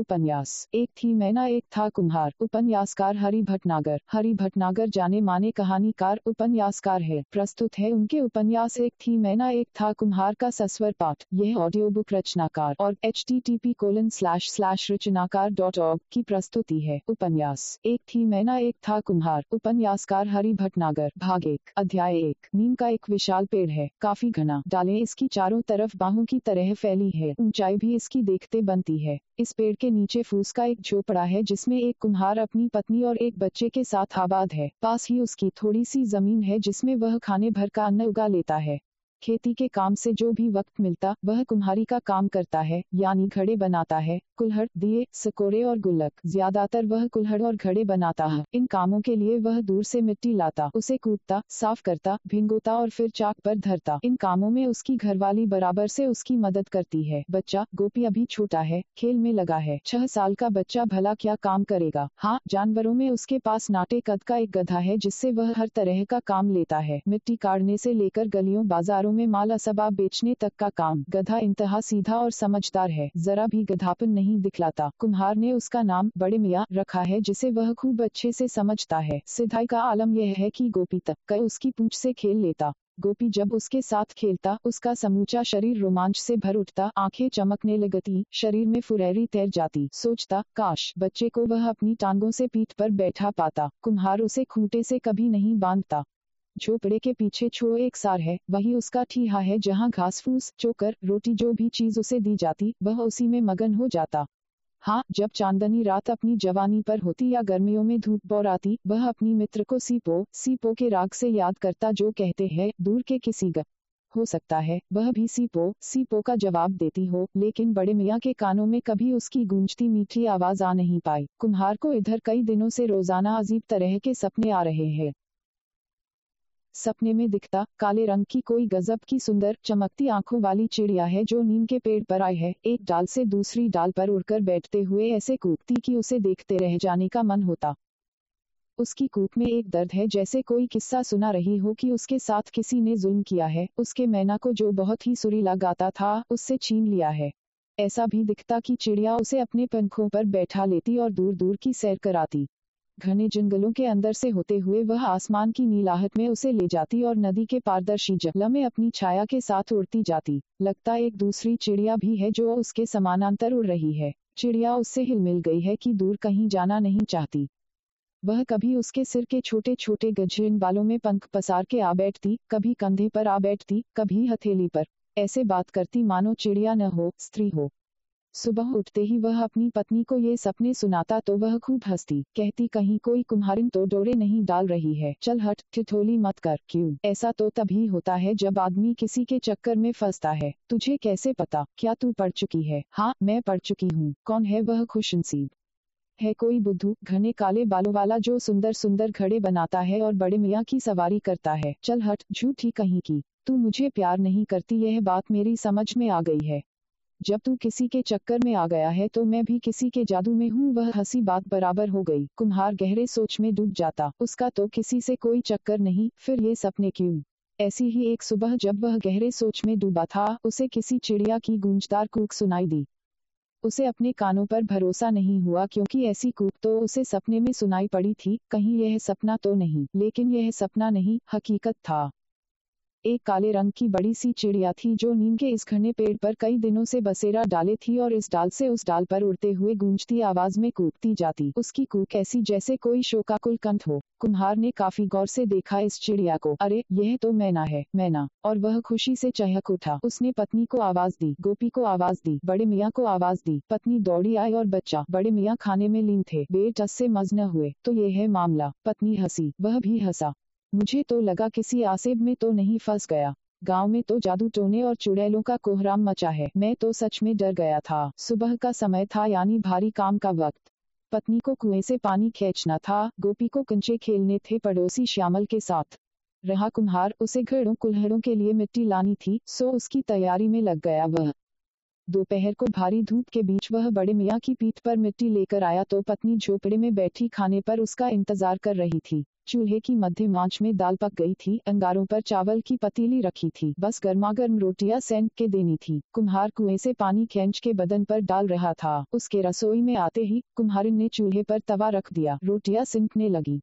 उपन्यास। एक थी मैना, एक था कुम्हार। उपन्यासकार हरि भटनागर। हरि भटनागर जाने माने कहानीकार उपन्यासकार है। प्रस्तुत है उनके उपन्यास एक थी मैना, एक था कुम्हार का सस्वर पाठ। यह ऑडियो बुक रचनाकार और H T T P colon slash slash Rachanakar dot org की प्रस्तुति है। उपन्यास। एक थी मैना, एक था कुम्हार। उपन्यासकार हरि भटनागर। भाग एक। अध्याय एक। नीम का एक विशाल पेड़ है। काफ़ी घना। डाले इसकी चारों तरफ़ बाहों की तरह फैली है। ऊंचाई भी इसकी देखते बनती है। इस पेड़ के नीचे फूस का एक झोपड़ा है जिसमें एक कुम्हार अपनी पत्नी और एक बच्चे के साथ आबाद है। पास ही उसकी थोड़ी सी ज़मीन है जिसमें वह खाने भर का अन्न उगा लेता है। खेती के काम से जो भी वक्त मिलता, वह कुम्हारी का काम करता है, यानी घड़े बनाता है, कुल्हड़, दिए सकोरे और गुल्लक। ज़्यादातर वह कुल्हड़ और घड़े बनाता है। इन कामों के लिए वह दूर से मिट्टी लाता, उसे कूटता साफ़ करता, भिंगोता और फिर चाक पर धरता। इन कामों में उसकी घरवाली बराबर से उसकी मदद करती है। बच्चा, गोपी अभी छोटा है, खेल में लगा है। छह साल का बच्चा भला क्या काम करेगा? हाँ जानवरों में उसके पास नाटे कद का एक गधा है, जिससे वह हर तरह का काम लेता है। मिट्टी काटने से लेकर गलियों, बाजारों में माल असबाब बेचने तक का काम। गधा इंतहा सीधा और समझदार है। जरा भी गधापन नहीं दिखलाता। कुम्हार ने उसका नाम बड़े मियाँ रखा है, जिसे वह खूब अच्छे से समझता है। सिधाई का आलम यह है कि गोपी तक कई उसकी पूछ से खेल लेता। गोपी जब उसके साथ खेलता, उसका समूचा शरीर रोमांच से भर उठता। आँखें चमकने लगती, शरीर में फुरैरी तैर जाती। सोचता, काश बच्चे को वह अपनी टांगों से पीठ पर बैठा पाता। कुम्हार उसे खूंटे से कभी नहीं बांधता। झोपड़े के पीछे छो एक सार है, वही उसका ठीहा है जहाँ घास फूस, चोकर, रोटी जो भी चीज़ उसे दी जाती, वह उसी में मगन हो जाता। हाँ जब चांदनी रात अपनी जवानी पर होती या गर्मियों में धूप बोराती, वह अपनी मित्र को सीपो सीपो के राग से याद करता जो कहते हैं, दूर के किसी ग हो सकता है, वह भी सीपो सीपो का जवाब देती हो, लेकिन बड़े मियाँ के कानों में कभी उसकी गूंजती मीठी आवाज़ आ नहीं पाई। कुम्हार को इधर कई दिनों से रोज़ाना अजीब तरह के सपने आ रहे हैं। सपने में दिखता, काले रंग की कोई गजब की सुंदर, चमकती आँखों वाली चिड़िया है जो नीम के पेड़ पर आई है। एक डाल से दूसरी डाल पर उड़कर बैठते हुए ऐसे कूदती कि उसे देखते रह जाने का मन होता। उसकी कूक में एक दर्द है जैसे कोई किस्सा सुना रही हो कि उसके साथ किसी ने जुल्म किया है। उसके मैना को जो बहुत ही सुरीला गाता था, उससे छीन लिया है। ऐसा भी दिखता कि चिड़िया उसे अपने पंखों पर बैठा लेती और दूर दूर की सैर कराती। घने जंगलों के अंदर से होते हुए वह आसमान की नीलाहट में उसे ले जाती और नदी के पारदर्शी जल में अपनी छाया के साथ उड़ती जाती। लगता एक दूसरी चिड़िया भी है जो उसके समानांतर उड़ रही है। चिड़िया उससे हिल मिल गई है कि दूर कहीं जाना नहीं चाहती। वह कभी उसके सिर के छोटे छोटे गजरीन बालों में पंख पसार के आ बैठती, कभी कंधे पर आ बैठती, कभी हथेली पर। ऐसे बात करती मानो चिड़िया न हो, स्त्री हो। सुबह उठते ही वह अपनी पत्नी को ये सपने सुनाता तो वह खूब हंसती, कहती, कहीं कोई कुम्हारिन तो डोरे नहीं डाल रही है। चल हट, ठिठोली मत कर। क्यों? ऐसा तो तभी होता है जब आदमी किसी के चक्कर में फंसता है। तुझे कैसे पता? क्या तू पढ़ चुकी है? हाँ मैं पढ़ चुकी हूँ। कौन है वह खुशनसीब? है कोई बुद्धू? घने काले बालों वाला जो सुंदर सुंदर घड़े बनाता है और बड़े मियाँ की सवारी करता है। चल हट, झूठी कहीं की। तू मुझे प्यार नहीं करती, यह बात मेरी समझ में आ गई है। जब तू किसी के चक्कर में आ गया है तो मैं भी किसी के जादू में हूँ। वह हँसी बात बराबर हो गई। कुम्हार गहरे सोच में डूब जाता। उसका तो किसी से कोई चक्कर नहीं। फिर ये सपने क्यों? ऐसी ही एक सुबह जब वह गहरे सोच में डूबा था, उसे किसी चिड़िया की गूंजदार कूक सुनाई दी। उसे अपने कानों पर भरोसा नहीं हुआ क्योंकि ऐसी कूक तो उसे सपने में सुनाई पड़ी थी। कहीं यह सपना तो नहीं। लेकिन यह सपना नहीं, हकीकत था। एक काले रंग की बड़ी सी चिड़िया थी जो नीम के इस घने पेड़ पर कई दिनों से बसेरा डाले थी और इस डाल से उस डाल पर उड़ते हुए गूंजती आवाज़ में कूदती जाती। उसकी कूक ऐसी जैसे कोई शोकाकुल कंठ हो। कुम्हार ने काफ़ी गौर से देखा इस चिड़िया को। अरे, यह तो मैना है, मैना। और वह खुशी से चहक उठा। उसने पत्नी को आवाज़ दी, गोपी को आवाज़ दी, बड़े मियाँ को आवाज़ दी। पत्नी दौड़ी आई और बच्चा, बड़े मियाँ खाने में लीन थे। बेटस से मज न हुए। तो ये है मामला। पत्नी हँसी, वह भी हंसा। मुझे तो लगा किसी आसेब में तो नहीं फंस गया। गाँव में तो जादू टोने और चुड़ैलों का कोहराम मचा है। मैं तो सच में डर गया था। सुबह का समय था यानी भारी काम का वक्त। पत्नी को कुएँ से पानी खींचना था। गोपी को कंचे खेलने थे पड़ोसी श्यामल के साथ। रहा कुम्हार उसे घड़ों कुल्हड़ों के लिए मिट्टी लानी थी, सो उसकी तैयारी में लग गया वह। दोपहर को भारी धूप के बीच वह बड़े मियाँ की पीठ पर मिट्टी लेकर आया तो पत्नी झोपड़े में बैठी खाने पर उसका इंतज़ार कर रही थी। चूल्हे की मध्यम आँच में दाल पक गई थी, अंगारों पर चावल की पतीली रखी थी, बस गर्मागर्म रोटियाँ सेंक के देनी थी। कुम्हार कुएँ से पानी खींच के बदन पर डाल रहा था। उसके रसोई में आते ही कुम्हारिन ने चूल्हे पर तवा रख दिया। रोटियाँ सिंकने लगी।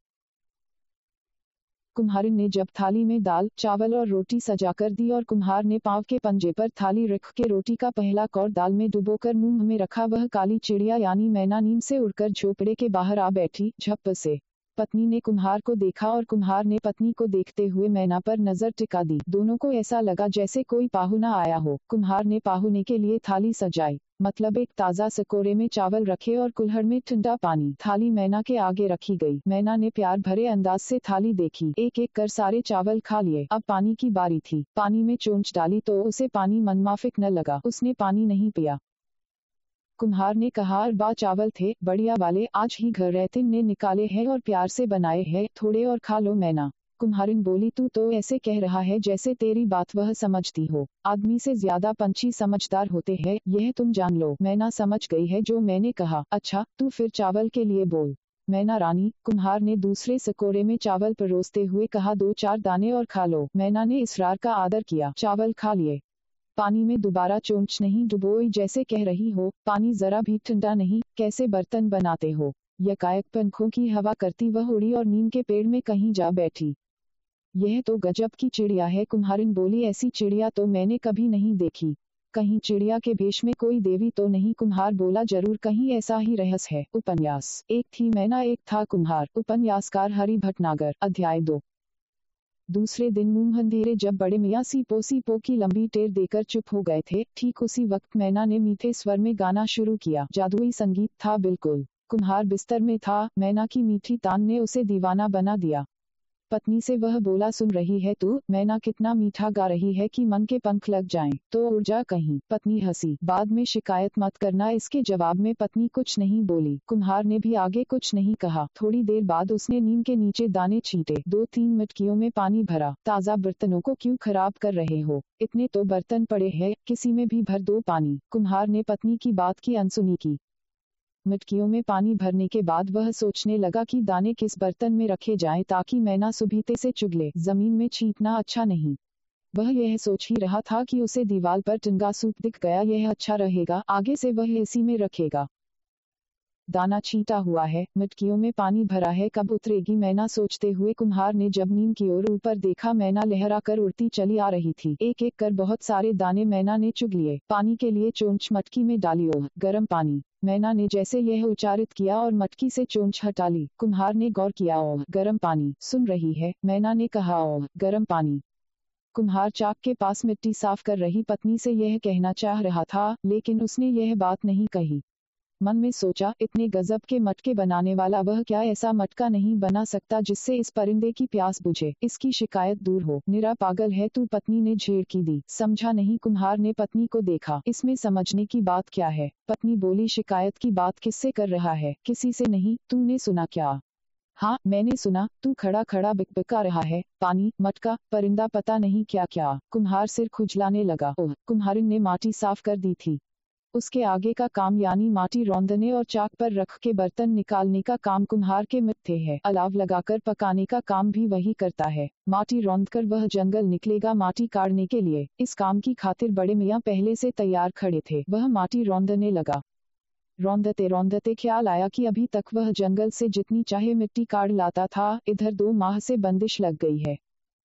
कुम्हारिन ने जब थाली में दाल, चावल और रोटी सजा कर दी और कुम्हार ने पाव के पंजे पर थाली रख के रोटी का पहला कौर दाल में डुबोकर मुँह में रखा, वह काली चिड़िया यानी मैना नींद से उड़कर झोपड़े के बाहर आ बैठी, झप्प से। पत्नी ने कुम्हार को देखा और कुम्हार ने पत्नी को देखते हुए मैना पर नज़र टिका दी। दोनों को ऐसा लगा जैसे कोई पाहुना आया हो। कुम्हार ने पाहुने के लिए थाली सजाई मतलब एक ताज़ा सकोरे में चावल रखे और कुल्हड़ में ठंडा पानी। थाली मैना के आगे रखी गई। मैना ने प्यार भरे अंदाज से थाली देखी। एक एक कर सारे चावल खा लिए। अब पानी की बारी थी। पानी में चोंच डाली तो उसे पानी मनमाफिक न लगा। उसने पानी नहीं पिया। कुम्हार ने कहा, अरबा चावल थे, बढ़िया वाले, आज ही घर रहते, ने निकाले हैं और प्यार से बनाए हैं, थोड़े और खा लो मैना। कुम्हारिन बोली, तू तो ऐसे कह रहा है जैसे तेरी बात वह समझती हो। आदमी से ज़्यादा पंछी समझदार होते हैं, यह तुम जान लो। मैना समझ गई है जो मैंने कहा। अच्छा तू फिर चावल के लिए बोल। मैना रानी, कुम्हार ने दूसरे सकोरे में चावल परोसते हुए कहा, दो चार दाने और खा लो। मैना ने इसरार का आदर किया। चावल खा लिए। पानी में दोबारा चोंच नहीं डुबोई जैसे कह रही हो, पानी जरा भी ठंडा नहीं, कैसे बर्तन बनाते हो? यकायक पंखों की हवा करती वह उड़ी और नीम के पेड़ में कहीं जा बैठी। यह तो गजब की चिड़िया है, कुम्हारिन बोली, ऐसी चिड़िया तो मैंने कभी नहीं देखी। कहीं चिड़िया के भेष में कोई देवी तो नहीं, कुम्हार बोला, ज़रूर कहीं ऐसा ही रहस है। उपन्यास। एक थी, मैना एक था, कुम्हार। उपन्यासकार हरि भटनागर अध्याय दो। दूसरे दिन मुँह अंधेरे जब बड़े मियाँ पोसी पो की लंबी टेर देकर चुप हो गए थे, ठीक उसी वक्त मैना ने मीठे स्वर में गाना शुरू किया। जादुई संगीत था बिल्कुल। कुम्हार बिस्तर में था, मैना की मीठी तान ने उसे दीवाना बना दिया। पत्नी से वह बोला, सुन रही है तू मैना कितना मीठा गा रही है कि मन के पंख लग जाएँ। तो ऊर्जा कहीं। पत्नी हँसी। बाद में शिकायत मत करना, इसके जवाब में पत्नी कुछ नहीं बोली। कुम्हार ने भी आगे कुछ नहीं कहा। थोड़ी देर बाद उसने नीम के नीचे दाने छींटे। दो तीन मटकियों में पानी भरा। ताज़ा बर्तनों को क्यों खराब कर रहे हो? इतने तो बर्तन पड़े हैं, किसी में भी भर दो पानी। कुम्हार ने पत्नी की बात की अनसुनी की। मटकियों में पानी भरने के बाद वह सोचने लगा कि दाने किस बर्तन में रखे जाएँ ताकि मैना सुबीते से चुगले ज़मीन में छींटना अच्छा नहीं। वह यह सोच ही रहा था कि उसे दीवार पर टंगा सूप दिख गया, यह अच्छा रहेगा, आगे से वह एसी में रखेगा। दाना छींटा हुआ है, मटकियों में पानी भरा है, कब उतरेगी मैना सोचते हुए कुम्हार ने जब नीम की ओर ऊपर देखा मैना लहरा कर उड़ती चली आ रही थी। एक एक कर बहुत सारे दाने मैना ने चुग लिए। पानी के लिए चोंच मटकी में डाली ओह, गर्म पानी। मैना ने जैसे यह उच्चारित किया और मटकी से चोंच हटा ली। कुम्हार ने गौर किया, ओह, गर्म पानी। सुन रही है? मैना ने कहा, ओह, गर्म पानी। कुम्हार चाक के पास मिट्टी साफ़ कर रही पत्नी से यह कहना चाह रहा था, लेकिन उसने यह बात नहीं कही। मन में सोचा, इतने गजब के मटके बनाने वाला वह क्या ऐसा मटका नहीं बना सकता जिससे इस परिंदे की प्यास बुझे। इसकी शिकायत दूर हो। निरा पागल है तू, पत्नी ने झेड़ की दी। समझा नहीं कुम्हार ने पत्नी को देखा। इसमें समझने की बात क्या है? पत्नी बोली, शिकायत की बात किससे कर रहा है? किसी से नहीं। तूने सुना क्या? हाँ मैंने सुना। तू खड़ा खड़ा बिकबिका रहा है। पानी, मटका, परिंदा पता नहीं क्या क्या। कुम्हार सिर खुजलाने लगा। ओह, कुम्हारिन ने माटी साफ़ कर दी थी। उसके आगे का काम यानी माटी रौंदने और चाक पर रख के बर्तन निकालने का काम कुम्हार के मिथ्ये है। अलाव लगाकर पकाने का काम भी वही करता है। माटी रौंद कर वह जंगल निकलेगा माटी काटने के लिए। इस काम की खातिर बड़े मियाँ पहले से तैयार खड़े थे। वह माटी रौंदने लगा। रौंदते रौंदते ख्याल आया कि अभी तक वह जंगल से जितनी चाहे मिट्टी काट लाता था, इधर दो माह से बंदिश लग गई है।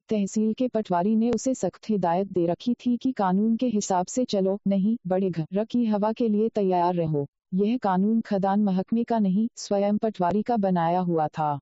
तहसील के पटवारी ने उसे सख्त हिदायत दे रखी थी कि कानून के हिसाब से चलो, नहीं, बड़े घर की हवा के लिए तैयार रहो। यह कानून खदान महकमे का नहीं, स्वयं पटवारी का बनाया हुआ था।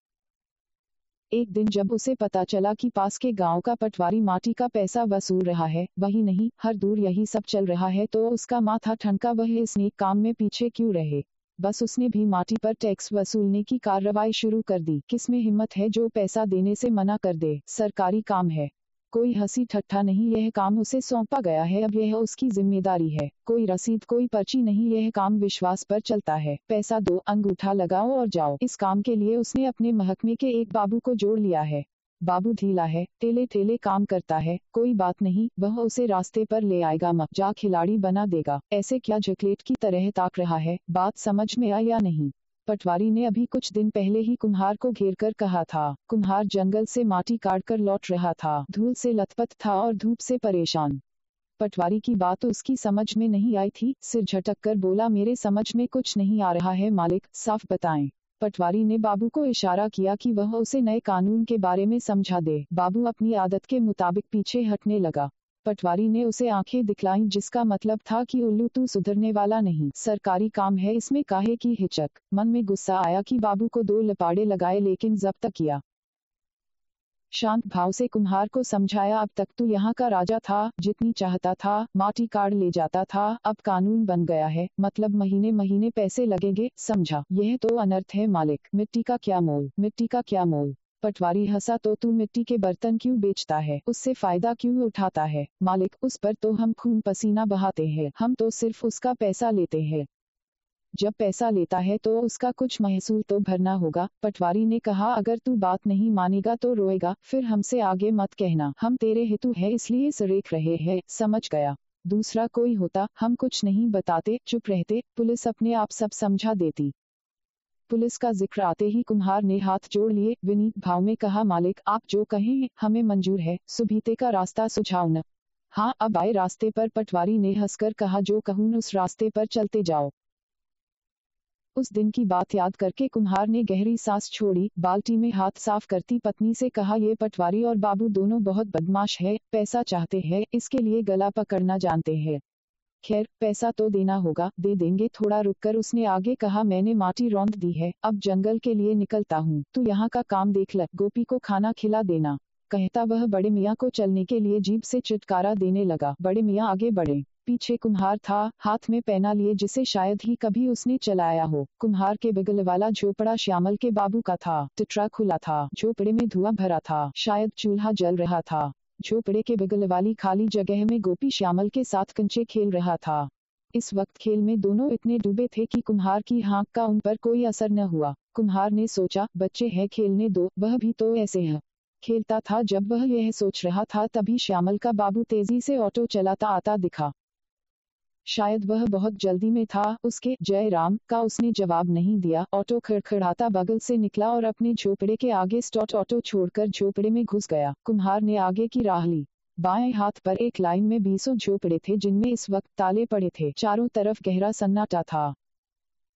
एक दिन जब उसे पता चला कि पास के गाँव का पटवारी माटी का पैसा वसूल रहा है, वही नहीं, हर दूर यही सब चल रहा है तो उसका माथा ठनका, वह इस नेक काम में पीछे क्यों रहे? बस उसने भी माटी पर टैक्स वसूलने की कार्रवाई शुरू कर दी। किसमें हिम्मत है जो पैसा देने से मना कर दे? सरकारी काम है। कोई हँसी ठट्ठा नहीं, यह काम उसे सौंपा गया है। अब यह उसकी ज़िम्मेदारी है। कोई रसीद, कोई पर्ची नहीं, यह काम विश्वास पर चलता है। पैसा दो, अंगूठा लगाओ और जाओ। इस काम के लिए उसने अपने महकमे के एक बाबू को जोड़ लिया है। बाबू ढीला है टेले टेले काम करता है, कोई बात नहीं, वह उसे रास्ते पर ले आएगा, म, जा खिलाड़ी बना देगा। ऐसे क्या जकलेट की तरह ताक रहा है, बात समझ में आई या नहीं? पटवारी ने अभी कुछ दिन पहले ही कुम्हार को घेर कर कहा था। कुम्हार जंगल से माटी काट कर लौट रहा था। धूल से लथपथ था और धूप से परेशान। पटवारी की बात उसकी समझ में नहीं आई थी, सिर झटक कर बोला, मेरे समझ में कुछ नहीं आ रहा है, मालिक, साफ़ बताएँ। पटवारी ने बाबू को इशारा किया कि वह उसे नए कानून के बारे में समझा दे। बाबू अपनी आदत के मुताबिक पीछे हटने लगा। पटवारी ने उसे आँखें दिखलाईं, जिसका मतलब था कि उल्लू तू सुधरने वाला नहीं। सरकारी काम है, इसमें काहे की हिचक। मन में गुस्सा आया कि बाबू को दो लपाड़े लगाए, लेकिन जब्त किया। शांत भाव से कुम्हार को समझाया, अब तक तू यहाँ का राजा था, जितनी चाहता था, माटी कार्ड ले जाता था, अब कानून बन गया है मतलब महीने महीने पैसे लगेंगे, समझा। यह तो अनर्थ है, मालिक। मिट्टी का क्या मोल? मिट्टी का क्या मोल? पटवारी हंसा तो तू मिट्टी के बर्तन क्यों बेचता है? उससे फ़ायदा क्यों उठाता है? मालिक, उस पर तो हम खून पसीना बहाते हैं। हम तो सिर्फ़ उसका पैसा लेते हैं। जब पैसा लेता है तो उसका कुछ महसूल तो भरना होगा। पटवारी ने कहा, अगर तू बात नहीं मानेगा तो रोएगा, फिर हमसे आगे मत कहना। हम तेरे हेतु है, इसलिए सरेख रहे हैं। समझ गया। दूसरा, कोई होता, हम कुछ नहीं बताते, चुप रहते। पुलिस अपने आप सब समझा देती। पुलिस का ज़िक्र आते ही कुम्हार ने हाथ जोड़ लिए। विनीत भाव में कहा, मालिक, आप जो कहें, हमें मंजूर है। सुबीते का रास्ता सुझाव न। हाँ अब आए रास्ते पर। पटवारी ने हंसकर कहा, जो कहूँ, उस रास्ते पर चलते जाओ। उस दिन की बात याद करके कुम्हार ने गहरी सांस छोड़ी, बाल्टी में हाथ साफ़ करती पत्नी से कहा, ये पटवारी और बाबू दोनों बहुत बदमाश है, पैसा चाहते हैं, इसके लिए गला पकड़ना जानते हैं। खैर, पैसा तो देना होगा, दे देंगे, थोड़ा रुककर उसने आगे कहा, मैंने माटी रौंद दी है, अब जंगल के लिए निकलता हूँ, तू यहाँ का काम देख ल, गोपी को खाना खिला देना। कहता वह बड़े मियाँ को चलने के लिए जीप से चिटकारा देने लगा, बड़े मियाँ आगे बढ़े। पीछे कुम्हार था, हाथ में पैना लिए जिसे शायद ही कभी उसने चलाया हो। कुम्हार के बगल वाला झोपड़ा श्यामल के बाबू का था। टिटरा खुला था, झोपड़े में धुआँ भरा था, शायद चूल्हा जल रहा था। झोपड़े के बगल वाली खाली जगह में गोपी श्यामल के साथ कंचे खेल रहा था। इस वक्त खेल में दोनों इतने डूबे थे कि कुम्हार की हाँक का उन पर कोई असर न हुआ। कुम्हार ने सोचा, बच्चे हैं खेलने दो, वह भी तो ऐसे है। खेलता था जब वह यह सोच रहा था तभी श्यामल का बाबू तेज़ी से ऑटो चलाता आता दिखा। शायद वह बहुत जल्दी में था, उसके, जय राम, का उसने जवाब नहीं दिया, ऑटो खड़खड़ाता बगल से निकला और अपने झोपड़े के आगे स्टॉट ऑटो छोड़कर झोपड़े में घुस गया। कुम्हार ने आगे की राह ली। बाएँ हाथ पर एक लाइन में बीसों झोपड़े थे, जिनमें इस वक्त ताले पड़े थे। चारों तरफ़ गहरा सन्नाटा था।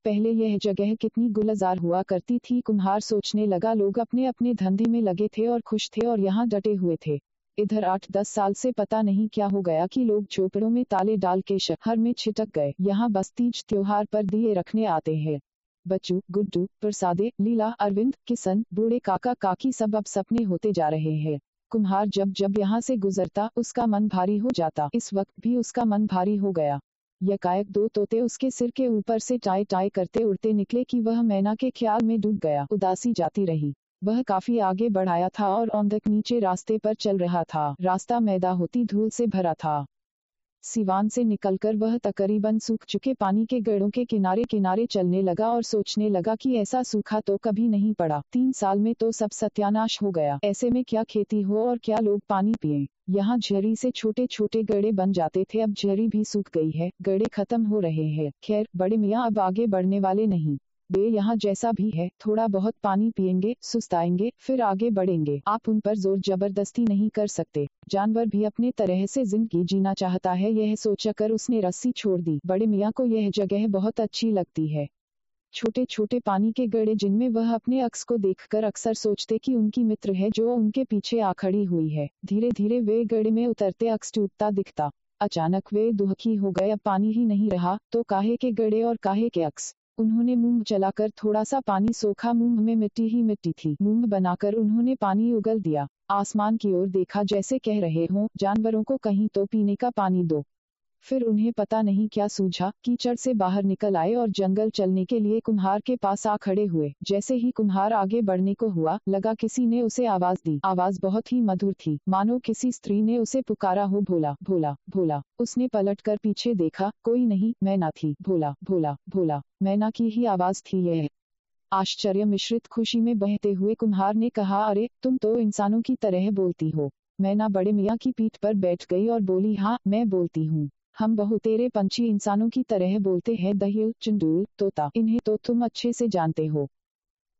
पहले यह जगह कितनी गुलजार हुआ करती थी, कुम्हार सोचने लगा, लोग अपने अपने धंधे में लगे थे और खुश थे और यहाँ डटे हुए थे। इधर आठ दस साल से पता नहीं क्या हो गया कि लोग झोपड़ों में ताले डाल के शहर में छिटक गए। यहाँ बस तीज त्योहार पर दिए रखने आते हैं। बच्चू, गुड्डू, प्रसादे, लीला, अरविंद, किशन, बूढ़े काका, काकी सब अब सपने होते जा रहे हैं। कुम्हार जब जब यहाँ से गुजरता, उसका मन भारी हो जाता। इस वक्त भी उसका मन भारी हो गया। यकायक दो तोते उसके सिर के ऊपर से टाई टाई करते उड़ते निकले कि वह मैना के ख्याल में डूब गया। उदासी जाती रही। वह काफ़ी आगे बढ़ाया था और औंधक नीचे रास्ते पर चल रहा था। रास्ता मैदा होती धूल से भरा था। सिवान से निकलकर वह तकरीबन सूख चुके पानी के गड़ों के किनारे किनारे चलने लगा और सोचने लगा कि ऐसा सूखा तो कभी नहीं पड़ा। तीन साल में तो सब सत्यानाश हो गया। ऐसे में क्या खेती हो और क्या लोग पानी पिए? यहाँ झरी से छोटे छोटे गड़े बन जाते थे। अब झरी भी सूख गई है। गड़े खत्म हो रहे हैं। खैर, बड़े मियाँ अब आगे बढ़ने वाले नहीं। वे यहाँ जैसा भी है, थोड़ा बहुत पानी पियेंगे, सुस्ताएँगे, फिर आगे बढ़ेंगे। आप उन पर ज़ोर ज़बरदस्ती नहीं कर सकते। जानवर भी अपने तरह से ज़िंदगी जीना चाहता है, यह सोचकर उसने रस्सी छोड़ दी। बड़े मियाँ को यह जगह बहुत अच्छी लगती है। छोटे छोटे पानी के गड़े जिनमें वह अपने अक्स को देखकर अक्सर सोचते कि उनकी मित्र है जो उनके पीछे आ खड़ी हुई है। धीरे धीरे वे गड़े में उतरते अक्स टूटता दिखता। अचानक वे दुखी हो गए, अब पानी ही नहीं रहा तो काहे के गड़े और काहे के अक्स? उन्होंने मूंग चलाकर थोड़ा सा पानी सोखा। मूंग में मिट्टी ही मिट्टी थी। मूंग बनाकर उन्होंने पानी उगल दिया। आसमान की ओर देखा जैसे कह रहे हों, जानवरों को कहीं तो पीने का पानी दो। फिर उन्हें पता नहीं क्या सूझा कीचड़ से बाहर निकल आए और जंगल चलने के लिए कुम्हार के पास आ खड़े हुए। जैसे ही कुम्हार आगे बढ़ने को हुआ, लगा किसी ने उसे आवाज़ दी। आवाज़ बहुत ही मधुर थी। मानो किसी स्त्री ने उसे पुकारा हो भोला भोला भोला। उसने पलट कर पीछे देखा, कोई नहीं, मैं ना थी। भोला भोला भोला मैना की ही आवाज़ थी यह आश्चर्य मिश्रित खुशी में बहते हुए कुम्हार ने कहा, अरे, तुम तो इंसानों की तरह बोलती हो। मैना बड़े मियाँ की पीठ पर बैठ गई और बोली हाँ मैं बोलती हूँ। हम बहुतेरे पंछी इंसानों की तरह बोलते हैं दही चंडूल तोता। इन्हें तो तुम अच्छे से जानते हो।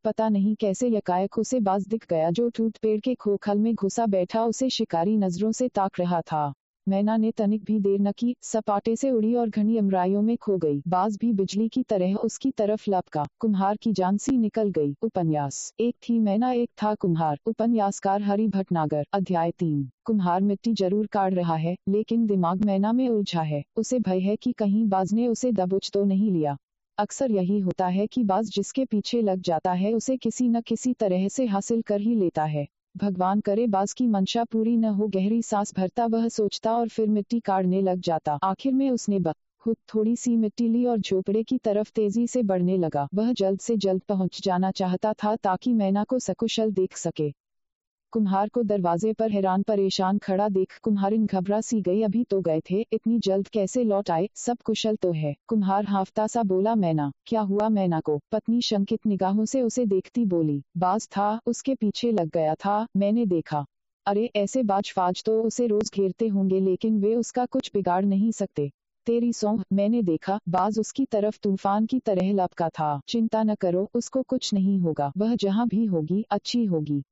पता नहीं कैसे यकायक उसे बाज दिख गया जो टूट पेड़ के खोखल में घुसा बैठा, उसे शिकारी नज़रों से ताक रहा था। मैना ने तनिक भी देर न की सपाटे से उड़ी और घनी अमराइयों में खो गई। बाज भी बिजली की तरह उसकी तरफ़ लपका। कुम्हार की जान सी निकल गई। उपन्यास। एक थी मैना एक था कुम्हार। उपन्यासकार हरि भटनागर। अध्याय तीन। कुम्हार मिट्टी ज़रूर काट रहा है, लेकिन दिमाग मैना में उलझा है। उसे भय है कि कहीं बाज ने उसे दबोच तो नहीं लिया। अक्सर यही होता है कि बाज जिसके पीछे लग जाता है, उसे किसी न किसी तरह से हासिल कर ही लेता है। भगवान करे बास की मंशा पूरी न हो, गहरी सांस भरता वह सोचता और फिर मिट्टी काटने लग जाता। आखिर में उसने ब खुद थोड़ी सी मिट्टी ली और झोपड़े की तरफ़ तेज़ी से बढ़ने लगा। वह जल्द से जल्द पहुँच जाना चाहता था ताकि मैना को सकुशल देख सके। कुम्हार को दरवाजे पर हैरान परेशान खड़ा देख कुम्हारिन घबरा सी गई, अभी तो गए थे, इतनी जल्द कैसे लौट आए? सब कुशल तो है। कुम्हार हाफता सा बोला, मैना, क्या हुआ मैना को? पत्नी शंकित निगाहों से उसे देखती बोली, बाज था, उसके पीछे लग गया था, मैंने देखा। अरे, ऐसे बाज फाज तो उसे रोज घेरते होंगे, लेकिन वे उसका कुछ बिगाड़ नहीं सकते। तेरी सौंह, मैंने देखा, बाज उसकी तरफ़ तूफ़ान की तरह लपका था। चिंता न करो, उसको कुछ नहीं होगा। वह जहाँ भी होगी, अच्छी होगी।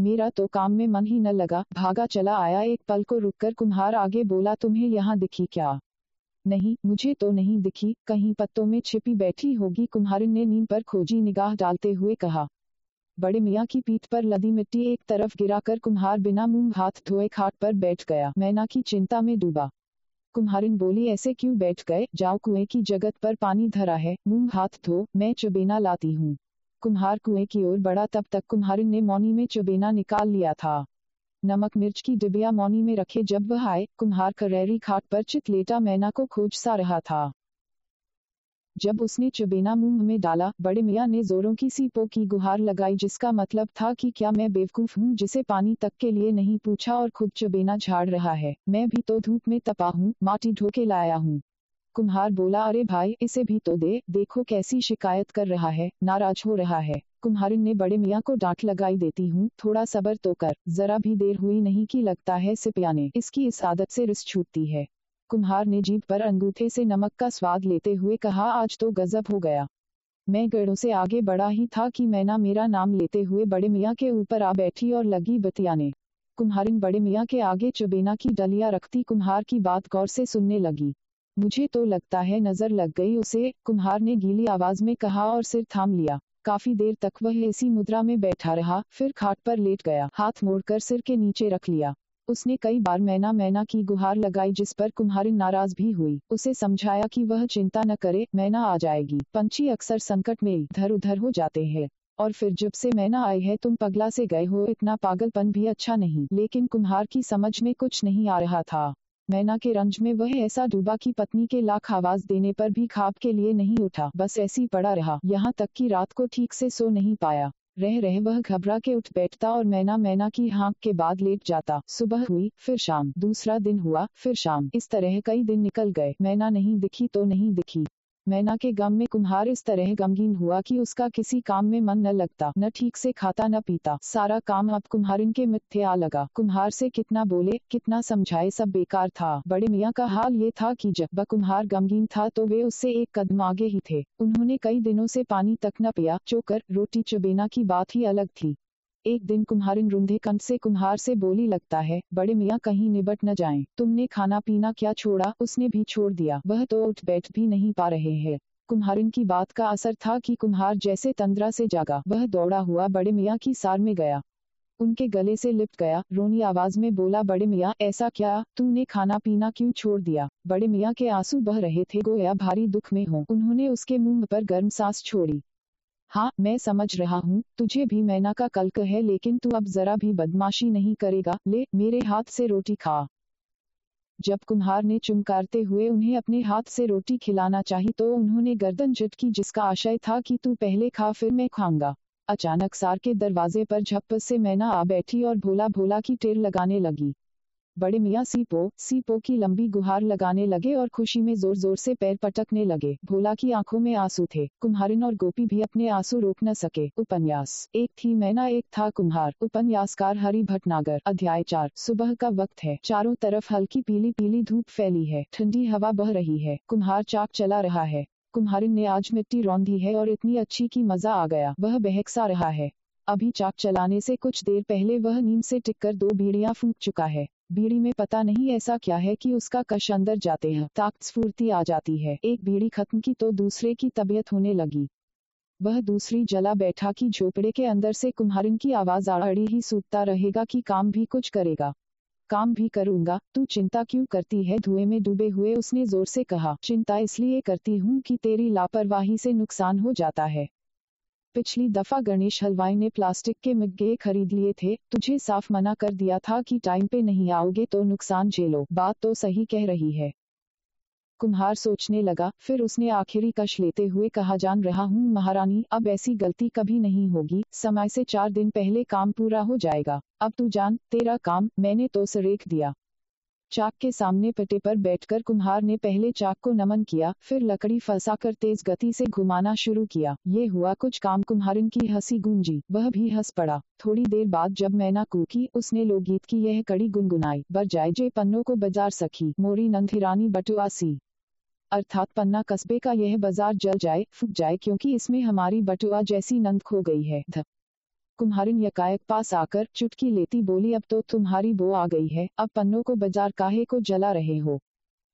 मेरा तो काम में मन ही न लगा। भागा चला आया एक पल को रुककर कुम्हार आगे बोला, तुम्हें यहाँ दिखी क्या? नहीं, मुझे तो नहीं दिखी। कहीं पत्तों में छिपी बैठी होगी। कुम्हारिन ने नींद पर खोजी निगाह डालते हुए कहा। बड़े मियाँ की पीठ पर लदी मिट्टी एक तरफ़ गिराकर कुम्हार बिना मुँह हाथ धोए खाट पर बैठ गया। मैना की चिंता में डूबा। कुम्हारिन बोली, ऐसे क्यों बैठ गए? जाओ कुएँ की जगत पर पानी धरा है। मुँह हाथ धो, मैं चुबेना लाती हूँ। कुम्हार कुएँ की ओर बढ़ा तब तक कुम्हारिन ने मौनी में चुबेना निकाल लिया था। नमक मिर्च की डिबिया मौनी में रखे जब वह आए, कुम्हार करेरी खाट पर चित लेटा मैना को खोज सा रहा था। जब उसने चुबेना मुँह में डाला, बड़े मियाँ ने जोरों की सीपो की गुहार लगाई जिसका मतलब था कि क्या मैं बेवकूफ़ हूँ जिसे पानी तक के लिए नहीं पूछा और खुद चुबेना झाड़ रहा है। मैं भी तो धूप में तपा हूँ, माटी ढोके लाया हूँ। कुम्हार बोला, अरे भाई, इसे भी तो दे। देखो कैसी शिकायत कर रहा है, नाराज़ हो रहा है कुम्हारिन ने बड़े मियाँ को डांट लगाई देती हूँ, थोड़ा सबर तो कर। जरा भी देर हुई नहीं कि लगता है सिपियाने इसकी इस आदत से रिस छूटती है। कुम्हार ने जीप पर अंगूठे से नमक का स्वाद लेते हुए कहा, आज तो गजब हो गया। मैं गड़ों से आगे बढ़ा ही था कि मैना मेरा नाम लेते हुए बड़े मियाँ के ऊपर आ बैठी और लगी बतियाने कुम्हारिन बड़े मियाँ के आगे चुबेना की डलिया रखती कुम्हार की बात गौर से सुनने लगी। मुझे तो लगता है नज़र लग गई उसे। कुम्हार ने गीली आवाज़ में कहा और सिर थाम लिया। काफ़ी देर तक वह ऐसी मुद्रा में बैठा रहा, फिर खाट पर लेट गया। हाथ मोड़कर सिर के नीचे रख लिया। उसने कई बार मैना मैना की गुहार लगाई जिस पर कुम्हारिन नाराज़ भी हुई। उसे समझाया कि वह चिंता न करे, मैना आ जाएगी। पंछी अक्सर संकट में इधर उधर हो जाते हैं। और फिर जब से मैना आई है, तुम पगला से गए हो, इतना पागलपन भी अच्छा नहीं। लेकिन कुम्हार की समझ में कुछ नहीं आ रहा था। मैना के रंज में वह ऐसा डूबा कि पत्नी के लाख आवाज़ देने पर भी खाब के लिए नहीं उठा। बस ऐसी पड़ा रहा। यहाँ तक कि रात को ठीक से सो नहीं पाया। रह रहे वह घबरा के उठ बैठता और मैना मैना की हाँक के बाद लेट जाता। सुबह हुई, फिर शाम। दूसरा दिन हुआ, फिर शाम। इस तरह कई दिन निकल गए। मैना नहीं दिखी तो नहीं दिखी। मैना के गम में कुम्हार इस तरह गमगीन हुआ कि उसका किसी काम में मन न लगता, न ठीक से खाता न पीता। सारा काम अब कुम्हारिन के मिथ्ये आ लगा। कुम्हार से कितना बोले, कितना समझाए, सब बेकार था। बड़े मियाँ का हाल ये था कि जब ब कुम्हार गमगीन था तो वे उससे एक कदम आगे ही थे। उन्होंने कई दिनों से पानी तक न पिया, चोकर रोटी चुबेना की बात ही अलग थी। एक दिन कुम्हारिन रुंधे कंठ से कुम्हार से बोली लगता है, बड़े मियाँ कहीं निबट न जाएँ। तुमने खाना पीना क्या छोड़ा? उसने भी छोड़ दिया। वह तो उठ बैठ भी नहीं पा रहे हैं। कुम्हारिन की बात का असर था कि कुम्हार जैसे तंद्रा से जागा। वह दौड़ा हुआ बड़े मियाँ की सार में गया। उनके गले से लिपट गया। रोनी आवाज़ में बोला, बड़े मियाँ, ऐसा क्या? तुमने खाना पीना क्यों छोड़ दिया? बड़े मियाँ के आँसू बह रहे थे, गोया भारी दुख में हो। उन्होंने उसके मुँह पर गर्म सांस छोड़ी। हाँ मैं समझ रहा हूँ, तुझे भी मैना का कल्क है लेकिन तू अब जरा भी बदमाशी नहीं करेगा, ले, मेरे हाथ से रोटी खा। जब कुम्हार ने चुमकारते हुए उन्हें अपने हाथ से रोटी खिलाना चाही तो उन्होंने गर्दन झटकी जिसका आशय था कि तू पहले खा फिर मैं खाऊँगा। अचानक सार के दरवाजे पर झप्प से मैना आ बैठी और भोला भोला की टेर लगाने लगी। बड़े मियाँ सीपो सीपो की लंबी गुहार लगाने लगे और खुशी में ज़ोर ज़ोर से पैर पटकने लगे। भोला की आँखों में आँसू थे। कुम्हारिन और गोपी भी अपने आँसू रोक न सके। उपन्यास। एक थी मैना, एक था कुम्हार। उपन्यासकार हरि भटनागर। अध्याय चार। सुबह का वक्त है। चारों तरफ़ हल्की पीली पीली धूप फैली है। ठंडी हवा बह रही है। कुम्हार चाक चला रहा है। कुम्हारिन ने आज मिट्टी रौंदी है और इतनी अच्छी की मज़ा आ गया। वह बहक सा रहा है। अभी चाक चलाने से कुछ देर पहले वह नींद से टिककर दो बीड़ियाँ फूंक चुका है। बीड़ी में पता नहीं ऐसा क्या है कि उसका कश अंदर जाते हैं। ताकत स्फूर्ति आ जाती है। एक बीड़ी खत्म की तो दूसरे की तबीयत होने लगी। वह दूसरी जला बैठा की झोपड़े के अंदर से कुम्हारिन की आवाज़ आड़ी ही सूटता रहेगा कि काम भी कुछ करेगा। काम भी करूँगा, तू चिंता क्यों करती है? धुएँ में डूबे हुए उसने ज़ोर से कहा। चिंता इसलिए करती हूँ कि तेरी लापरवाही से नुकसान हो जाता है। पिछली दफ़ा गणेश हलवाई ने प्लास्टिक के मिग्गे खरीद लिए थे, तुझे साफ़ मना कर दिया था कि टाइम पे नहीं आओगे तो नुकसान झेलो, बात तो सही कह रही है। कुम्हार सोचने लगा, फिर उसने आखिरी कश लेते हुए कहा, जान रहा हूँ महारानी, अब ऐसी गलती कभी नहीं होगी, समय से चार दिन पहले काम पूरा हो जाएगा, अब तू जान, तेरा काम, मैंने तो सरेख दिया। चाक के सामने पटे पर बैठकर कुम्हार ने पहले चाक को नमन किया, फिर लकड़ी फंसाकर तेज गति से घुमाना शुरू किया। ये हुआ कुछ काम कुम्हारिन की हँसी गूंजी, वह भी हंस पड़ा। थोड़ी देर बाद जब मैना कूकी उसने लोकगीत की यह कड़ी गुनगुनाई बर जाए जे पन्नों को बाज़ार सखी, मोरी नंधिरानी बटुआसी। अर्थात पन्ना कस्बे का यह बाज़ार जल जाए फूक जाए क्योंकि इसमें हमारी बटुआ जैसी नंद खो गई है। कुम्हारिन यकायक पास आकर चुटकी लेती बोली, अब तो तुम्हारी बो आ गई है, अब पन्नों को बाज़ार काहे को जला रहे हो?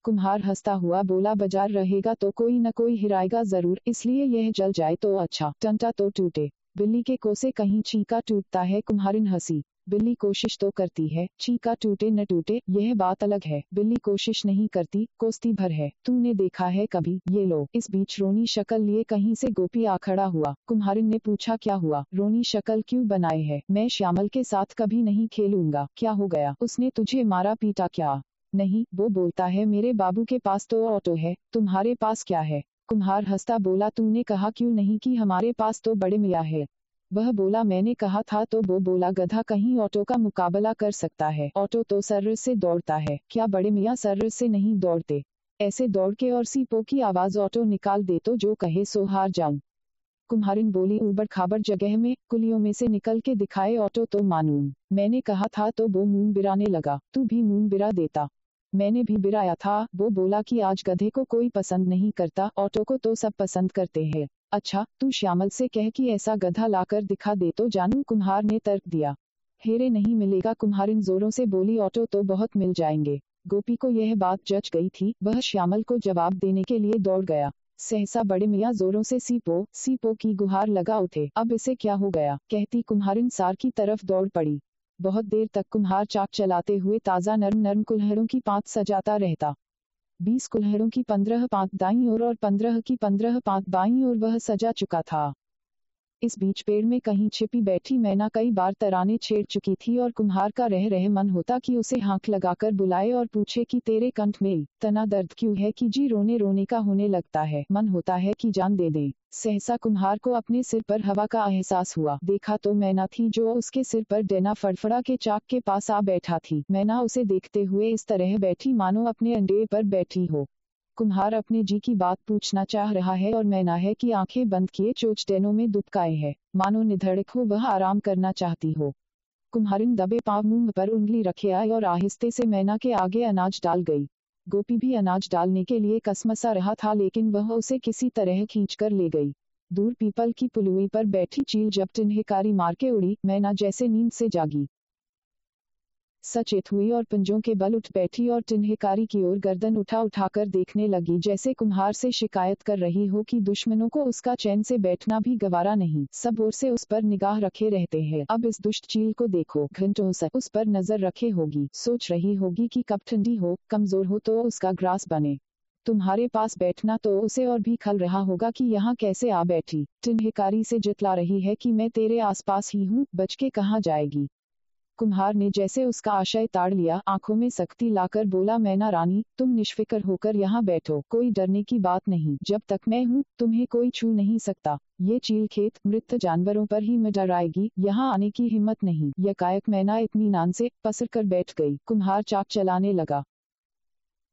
कुम्हार हंसता हुआ बोला, बाज़ार रहेगा तो कोई न कोई हिराएगा ज़रूर, इसलिए यह जल जाए तो अच्छा टंटा तो टूटे, बिल्ली के कोसे कहीं छीका टूटता है कुम्हारिन हँसी। बिल्ली कोशिश तो करती है, चीका टूटे न टूटे, यह बात अलग है, बिल्ली कोशिश नहीं करती, कोस्ती भर है, तूने देखा है कभी, ये लो, इस बीच रोनी शक्ल लिए कहीं से गोपी आ खड़ा हुआ, कुम्हारिन ने पूछा क्या हुआ, रोनी शक्ल क्यों बनाए है, मैं श्यामल के साथ कभी नहीं खेलूँगा, क्या हो गया, उसने तुझे मारा पीटा क्या, नहीं, वो बोलता है मेरे बाबू के पास तो ऑटो है, तुम्हारे पास क्या है, कुम्हार हंसता बोला तूने कहा क्यों नहीं कि हमारे पास तो बड़े मियाँ है वह बोला, मैंने कहा था तो वो बोला, गधा कहीं ऑटो का मुकाबला कर सकता है। ऑटो तो सर्र से दौड़ता है। क्या बड़े मियाँ सर्र से नहीं दौड़ते? ऐसे दौड़ के और सीपो की आवाज़, ऑटो निकाल दे तो जो कहे सो हार जाऊँ। कुम्हारिन बोली, ऊबड़ खाबड़ जगह में, कुलियों में से निकल के दिखाए ऑटो तो मानून मैंने कहा था तो वो मून बिराने लगा। तू भी मून बिरा देता। मैंने भी बिराया था। वो बोला कि आज गधे को कोई पसंद नहीं करता। ऑटो को तो सब पसंद करते हैं। अच्छा तू श्यामल से कह कि ऐसा गधा लाकर दिखा दे तो जानू कुम्हार ने तर्क दिया। हेरे नहीं मिलेगा कुम्हारिन जोरों से बोली ऑटो तो बहुत मिल जाएँगे। गोपी को यह बात जच गई थी, वह श्यामल को जवाब देने के लिए दौड़ गया। सहसा बड़े मियाँ जोरों से सीपो सीपो की गुहार लगा उठे। अब इसे क्या हो गया? कहती कुम्हारिन सार की तरफ़ दौड़ पड़ी। बहुत देर तक कुम्हार चाक चलाते हुए ताज़ा नर्म नर्म कुल्हड़ों की पात सजाता रहता। बीस कुल्हड़ों की पंद्रह पात दाई ओर और पंद्रह की पंद्रह पात बाई और वह सजा चुका था। इस बीच पेड़ में कहीं छिपी बैठी मैना कई बार तराने छेड़ चुकी थी और कुम्हार का रह रहे मन होता कि उसे हाँक लगाकर बुलाए और पूछे कि तेरे कंठ में तना दर्द क्यों है कि जी रोने रोने का होने लगता है। मन होता है कि जान दे दे। सहसा कुम्हार को अपने सिर पर हवा का एहसास हुआ। देखा तो मैना थी जो उसके सिर पर डेना फड़फड़ा के चाक के पास आ बैठा थी। मैना उसे देखते हुए इस तरह बैठी मानो अपने अंडे पर बैठी हो। कुम्हार अपने जी की बात पूछना चाह रहा है और मैना है कि आँखें बंद किए चोच डेनों में दुबकाए है। मानो निधड़क हो, वह आराम करना चाहती हो। कुम्हारिन दबे पाव मुँह पर उंगली रखे आए और आहिस्ते से मैना के आगे अनाज डाल गई। गोपी भी अनाज डालने के लिए कसमसा रहा था, लेकिन वह उसे किसी तरह खींच कर ले गई। दूर पीपल की पुलुई पर बैठी चील जब टिन्हेकारी मार के उड़ी, मैना जैसे नींद से जागी। सचेत हुई और पंजों के बल उठ बैठी और टिन्हेकारी की ओर गर्दन उठा उठाकर देखने लगी, जैसे कुम्हार से शिकायत कर रही हो कि दुश्मनों को उसका चैन से बैठना भी गवारा नहीं। सब ओर से उस पर निगाह रखे रहते हैं। अब इस दुष्ट चील को देखो, घंटों से उस पर नज़र रखे होगी। सोच रही होगी कि कब ठंडी हो, कमज़ोर हो तो उसका ग्रास बने। तुम्हारे पास बैठना तो उसे और भी खल रहा होगा कि यहाँ कैसे आ बैठी। टिन्हेकारी से जितला रही है कि मैं तेरे आसपास ही हूँ, बच के कहाँ जाएगी? कुम्हार ने जैसे उसका आशय ताड़ लिया, आँखों में सख्ती लाकर बोला, मैना रानी, तुम निष्फिक्र होकर यहाँ बैठो, कोई डरने की बात नहीं, जब तक मैं हूँ, तुम्हें कोई छू नहीं सकता। ये चील खेत, मृत जानवरों पर ही में डराएगी, यहाँ आने की हिम्मत नहीं। यकायक मैना इतनी नान से पसर कर बैठ गई। कुम्हार चाक चलाने लगा।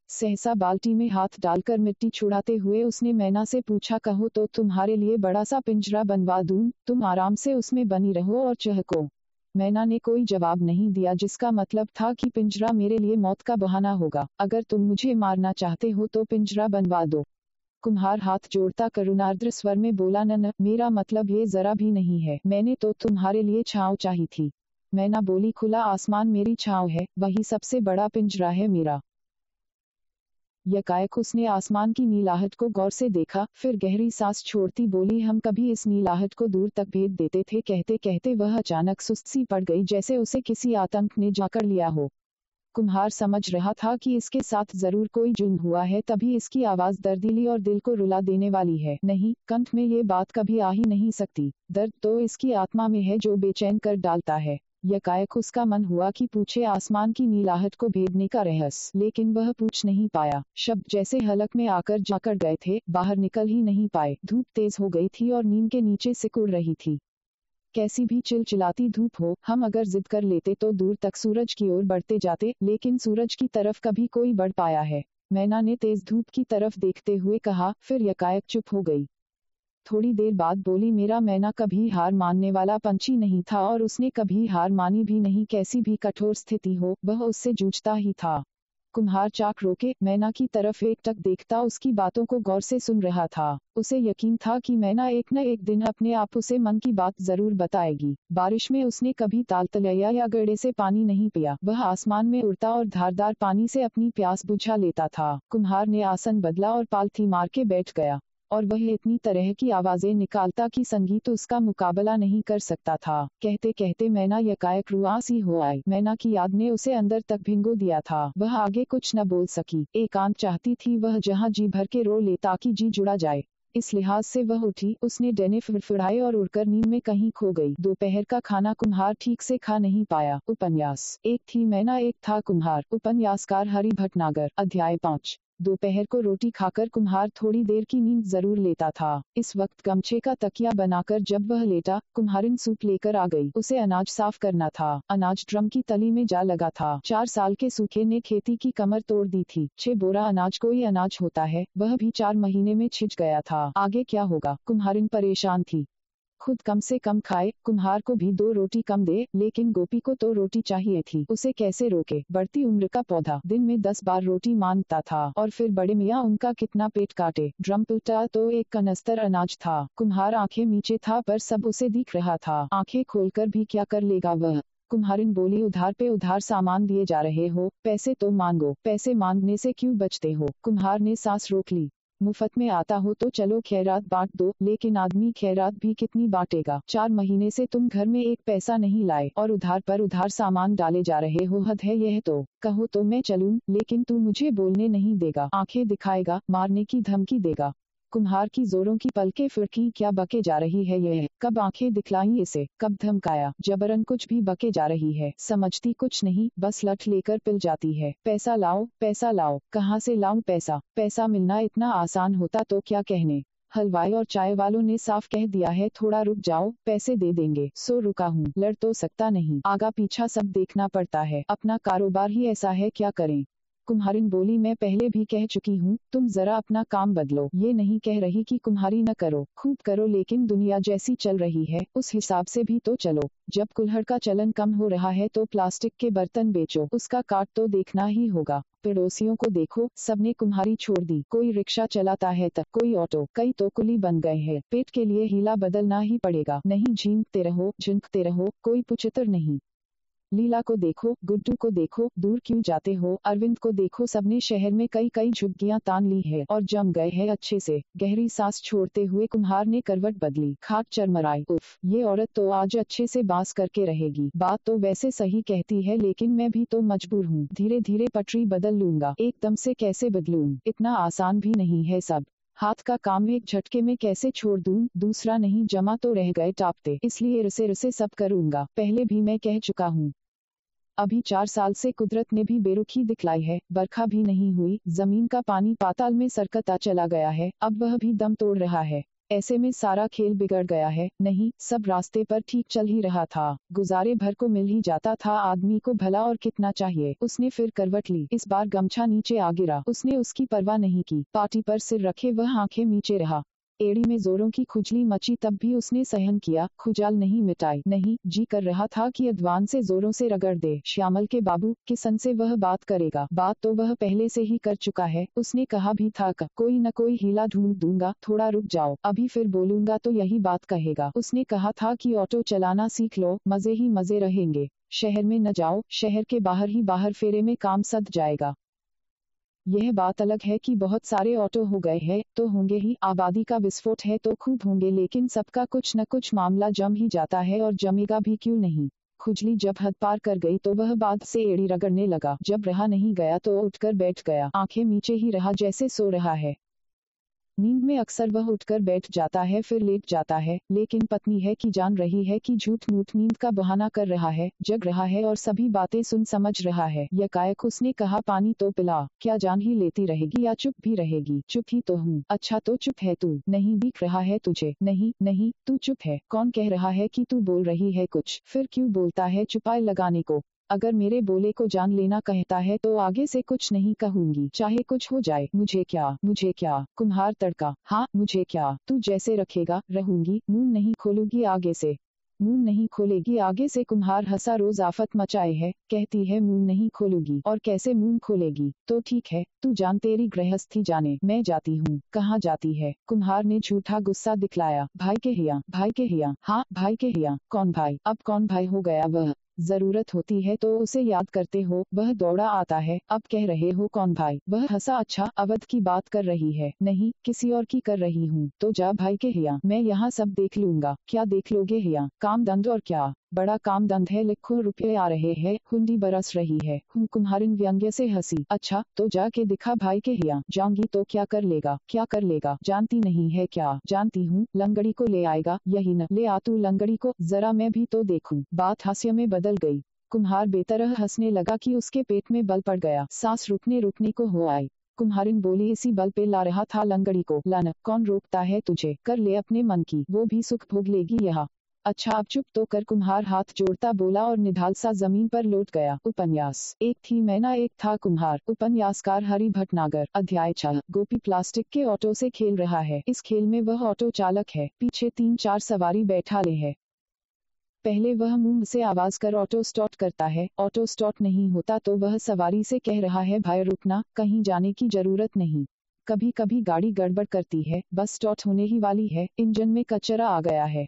सहसा बाल्टी में हाथ डालकर मिट्टी छुड़ाते हुए उसने मैना से पूछा, कहो तो तुम्हारे लिए बड़ा सा पिंजरा बनवा दूँ? तुम आराम से उसमें बनी रहो और चहको। मैना ने कोई जवाब नहीं दिया जिसका मतलब था कि पिंजरा मेरे लिए मौत का बहाना होगा। अगर तुम मुझे मारना चाहते हो तो पिंजरा बनवा दो। कुम्हार हाथ जोड़ता करुणार्द्र स्वर में बोला, न मेरा मतलब ये जरा भी नहीं है। मैंने तो तुम्हारे लिए छाव चाही थी मैना बोली, खुला आसमान मेरी छाव है, वही सबसे बड़ा पिंजरा है मेरा। यकायक उसने आसमान की नीलाहट को गौर से देखा, फिर गहरी सांस छोड़ती बोली, हम कभी इस नीलाहट को दूर तक भेद देते थे कहते कहते वह अचानक सुस्त सी पड़ गई, जैसे उसे किसी आतंक ने जाकर लिया हो। कुम्हार समझ रहा था कि इसके साथ ज़रूर कोई जुर्म हुआ है, तभी इसकी आवाज़ दर्दीली और दिल को रुला देने वाली है। नहीं, कंठ में ये बात कभी आ ही नहीं सकती। दर्द तो इसकी आत्मा में है, जो बेचैन कर डालता है। यकायक उसका मन हुआ कि पूछे आसमान की नीलाहट को भेदने का रहस्य, लेकिन वह पूछ नहीं पाया। शब्द जैसे हलक में आकर जाकर गए थे, बाहर निकल ही नहीं पाए। धूप तेज हो गई थी और नींद के नीचे सिकुड़ रही थी। कैसी भी चिलचिलाती धूप हो, हम अगर जिद कर लेते तो दूर तक सूरज की ओर बढ़ते जाते, लेकिन सूरज की तरफ़ कभी कोई बढ़ पाया है। मैना ने तेज धूप की तरफ़ देखते हुए कहा, फिर यकायक चुप हो गई। थोड़ी देर बाद बोली, मेरा मैना कभी हार मानने वाला पंछी नहीं था और उसने कभी हार मानी भी नहीं, कैसी भी कठोर स्थिति हो, वह उससे जूझता ही था। कुम्हार चाक रोके, मैना की तरफ़ एक टक देखता, उसकी बातों को गौर से सुन रहा था। उसे यकीन था कि मैना एक न एक दिन अपने आप उसे मन की बात ज़रूर बताएगी। बारिश में उसने कभी ताल तालतलैया या गड़े से पानी नहीं पिया। वह आसमान में उड़ता और धारदार पानी से अपनी प्यास बुझा लेता था। कुम्हार ने आसन बदला और पालथी मार के बैठ गया। और वह इतनी तरह की आवाज़ें निकालता कि संगीत उसका मुकाबला नहीं कर सकता था। कहते कहते मैना यकायक रुआसी हो आई। मैना की याद ने उसे अंदर तक भिंगो दिया था। वह आगे कुछ न बोल सकी। एकांत चाहती थी वह जहाँ जी भर के रो ले ताकि जी जुड़ा जाए। इस लिहाज से वह उठी। उसने डेने फिड़फिड़ाए और उड़कर नींद में कहीं खो गई। दोपहर का खाना कुम्हार ठीक से खा नहीं पाया। उपन्यास। एक थी मैना एक था कुम्हार। उपन्यासकार हरि भटनागर अध्याय पाँच। दोपहर को रोटी खाकर कुम्हार थोड़ी देर की नींद ज़रूर लेता था। इस वक्त गमछे का तकिया बनाकर जब वह लेटा, कुम्हारिन सूप लेकर आ गई। उसे अनाज साफ़ करना था। अनाज ड्रम की तली में जा लगा था। चार साल के सूखे ने खेती की कमर तोड़ दी थी। छह बोरा अनाज कोई अनाज होता है, वह भी चार महीने में छिज गया था। आगे क्या होगा? कुम्हारिन परेशान थी। खुद कम से कम खाए, कुम्हार को भी दो रोटी कम दे, लेकिन गोपी को तो रोटी चाहिए थी। उसे कैसे रोके? बढ़ती उम्र का पौधा। दिन में दस बार रोटी माँगता था, और फिर बड़े मियाँ उनका कितना पेट काटे। ड्रम पुलटा तो एक कनस्तर अनाज था। कुम्हार आँखें नीचे था, पर सब उसे दिख रहा था। आँखें खोलकर भी क्या कर लेगा वह? कुम्हारिन बोली, उधार पे उधार सामान दिए जा रहे हो, पैसे तो मांगो। पैसे मांगने से क्यों बचते हो? कुम्हार ने सांस रोक ली। मुफ़्त में आता हो तो चलो खैरात बांट दो, लेकिन आदमी खैरात भी कितनी बांटेगा? चार महीने से तुम घर में एक पैसा नहीं लाए और उधार पर उधार सामान डाले जा रहे हो, हद है यह तो। कहो तो मैं चलूँ, लेकिन तू मुझे बोलने नहीं देगा, आँखें दिखाएगा, मारने की धमकी देगा। कुम्हार की जोरों की पलके फिरकी क्या बके जा रही है ये? कब आँखें दिखलाई इसे? कब धमकाया? जबरन कुछ भी बके जा रही है। समझती कुछ नहीं, बस लठ लेकर पिल जाती है। पैसा लाओ पैसा लाओ। कहाँ से लाऊं पैसा? पैसा मिलना इतना आसान होता तो क्या कहने? हलवाई और चाय वालों ने साफ़ कह दिया है, थोड़ा रुक जाओ, पैसे दे देंगे। सो रुका हूँ। लड़ तो सकता नहीं। आगा पीछा सब देखना पड़ता है। अपना कारोबार ही ऐसा है, क्या करें? कुम्हारिन बोली मैं पहले भी कह चुकी हूँ, तुम जरा अपना काम बदलो। ये नहीं कह रही कि कुम्हारी न करो, खूब करो लेकिन दुनिया जैसी चल रही है, उस हिसाब से भी तो चलो। जब कुल्हड़ का चलन कम हो रहा है तो प्लास्टिक के बर्तन बेचो, उसका काट तो देखना ही होगा। पड़ोसियों को देखो, सबने कुम्हारी छोड़ दी। कोई रिक्शा चलाता है तक कोई ऑटो, कई तो कुली बन गए हैं। पेट के लिए हीला बदलना ही पड़ेगा। नहीं, झींकते रहो, झिंकते रहो, कोई पुचतर नहीं। लीला को देखो गुड्डू को देखो दूर क्यों जाते हो? अरविंद को देखो सबने शहर में कई कई झुग्गियाँ तान ली है और जम गए हैं अच्छे से। गहरी सांस छोड़ते हुए कुम्हार ने करवट बदली। खाट चरमराई। उफ ये औरत तो आज अच्छे से बाँस करके रहेगी। बात तो वैसे सही कहती है लेकिन मैं भी तो मजबूर हूँ। धीरे धीरे पटरी बदल लूँगा। एकदम से कैसे बदलूं? इतना आसान भी नहीं है सब। हाथ का काम एक झटके में कैसे छोड़ दूँ, दूसरा नहीं जमा तो रह गए टापते। इसलिए रसे रसे सब करूँगा। पहले भी मैं कह चुका हूँ। अभी चार साल से कुदरत ने भी बेरुखी दिखलाई है, बरखा भी नहीं हुई, ज़मीन का पानी पाताल में सरकता चला गया है, अब वह भी दम तोड़ रहा है। ऐसे में सारा खेल बिगड़ गया है, नहीं, सब रास्ते पर ठीक चल ही रहा था, गुजारे भर को मिल ही जाता था, आदमी को भला और कितना चाहिए, उसने फिर करवट ली, इस बार गमछा नीचे आ गिरा, उसने उसकी परवाह नहीं की पार्टी पर सिर रखे वह आँखें नीचे रहा। एड़ी में जोरों की खुजली मची तब भी उसने सहन किया, खुजाल नहीं मिटाई, नहीं, जी कर रहा था कि अदवान से जोरों से रगड़ दे, श्यामल के बाबू, किसन से वह बात करेगा, बात तो वह पहले से ही कर चुका है, उसने कहा भी था कोई न कोई हीला ढूंढ दूँगा, थोड़ा रुक जाओ, अभी फिर बोलूँगा तो यही बात कहेगा, उसने कहा था कि ऑटो चलाना सीख लो, मज़े ही मज़े रहेंगे, शहर में न जाओ, शहर के बाहर ही बाहर फेरे में काम सद जाएगा। यह बात अलग है कि बहुत सारे ऑटो हो गए हैं तो होंगे ही, आबादी का विस्फोट है तो खूब होंगे, लेकिन सबका कुछ न कुछ मामला जम ही जाता है और जमेगा भी क्यों नहीं? खुजली जब हद पार कर गई तो वह बाद से एड़ी रगड़ने लगा, जब रहा नहीं गया तो उठकर बैठ गया, आँखें नीचे ही रहा जैसे सो रहा है। नींद में अक्सर वह उठकर बैठ जाता है, फिर लेट जाता है, लेकिन पत्नी है कि जान रही है कि झूठ मूठ नींद का बहाना कर रहा है, जग रहा है और सभी बातें सुन समझ रहा है। यकायक उसने कहा, पानी तो पिला, क्या जान ही लेती रहेगी या चुप भी रहेगी? चुप ही तो हूँ। अच्छा तो चुप है तू, नहीं दिख रहा है तुझे। नहीं नहीं, तू चुप है। कौन कह रहा है की तू बोल रही है कुछ? फिर क्यूँ बोलता है चुपाए लगाने को? अगर मेरे बोले को जान लेना कहता है तो आगे से कुछ नहीं कहूँगी। चाहे कुछ हो जाए, मुझे क्या मुझे क्या, कुम्हार तड़का हाँ मुझे क्या, तू जैसे रखेगा, रहूँगी, मुँह नहीं खोलूँगी आगे से। मुँह नहीं खोलेगी आगे से, कुम्हार हंसा रोज आफत मचाए है, कहती है मुँह नहीं खोलूँगी, और कैसे मुँह खोलेगी? तो ठीक है, तू जान तेरी गृहस्थी जाने, मैं जाती हूँ, कहाँ जाती है? कुम्हार ने झूठा गुस्सा दिखलाया, भाई के हिया, भाई के हिया हाँ भाई के हिया, कौन भाई? अब कौन भाई हो गया वह? ज़रूरत होती है तो उसे याद करते हो, वह दौड़ा आता है, अब कह रहे हो, कौन भाई? वह हंसा अच्छा अवध की बात कर रही है। नहीं, किसी और की कर रही हूँ। तो जा भाई के हिया, मैं यहाँ सब देख लूँगा। क्या देख लोगे हिया? काम दंद और क्या? बड़ा काम दंध है, लिखो रुपये आ रहे हैं, हुंडी बरस रही है हूँ कुम्हारिन व्यंग्य से हँसी। अच्छा तो जाके दिखा भाई के हिया, जाऊँगी तो क्या कर लेगा, क्या कर लेगा? जानती नहीं है क्या? जानती हूँ, लंगड़ी को ले आएगा, यही न। ले आ तू लंगड़ी को, जरा मैं भी तो देखूँ। बात हास्य में बदल गई। कुम्हार बेतरह हंसने लगा कि उसके पेट में बल पड़ गया। सांस रुकने रुकने को हो आई। कुम्हारिन बोली, इसी बल पे ला रहा था लंगड़ी को। लाना कौन रोकता है तुझे? कर ले अपने मन की। वो भी सुख भोग लेगी यहाँ। अच्छा अब चुप तो कर कुम्हार हाथ जोड़ता बोला और निधाल सा ज़मीन पर लौट गया। उपन्यास। एक थी मैना, एक था कुम्हार। उपन्यासकार हरि भटनागर। अध्याय छह गोपी प्लास्टिक के ऑटो से खेल रहा है। इस खेल में वह ऑटो चालक है। पीछे तीन चार सवारी बैठा ले है। पहले वह मुँह से आवाज़ कर ऑटो स्टॉट करता है। ऑटो स्टॉट नहीं होता तो वह सवारी से कह रहा है, भाई, रुकना। कहीं जाने की ज़रूरत नहीं। कभी कभी गाड़ी गड़बड़ करती है। बस स्टॉट होने ही वाली है। इंजन में कचरा आ गया है।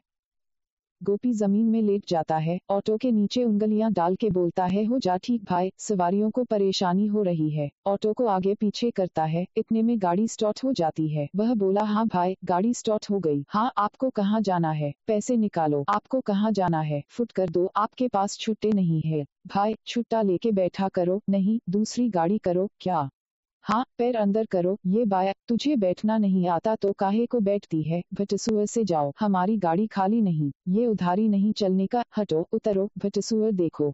गोपी ज़मीन में लेट जाता है, ऑटो के नीचे उंगलियाँ डाल के बोलता है, हो जा ठीक भाई, सवारियों को परेशानी हो रही है। ऑटो को आगे पीछे करता है, इतने में गाड़ी स्टॉट हो जाती है। वह बोला हाँ भाई, गाड़ी स्टॉट हो गई। हाँ आपको कहाँ जाना है? पैसे निकालो। आपको कहाँ जाना है? फुट कर दो, आपके पास छुट्टे नहीं है। भाई, छुट्टा लेके बैठा करो। नहीं, दूसरी गाड़ी करो। क्या? हाँ पैर अंदर करो, ये बाया, तुझे बैठना नहीं आता तो काहे को बैठती है, भटसुअर से जाओ, हमारी गाड़ी खाली नहीं, ये उधारी नहीं चलने का, हटो, उतरो, भटसुअर देखो।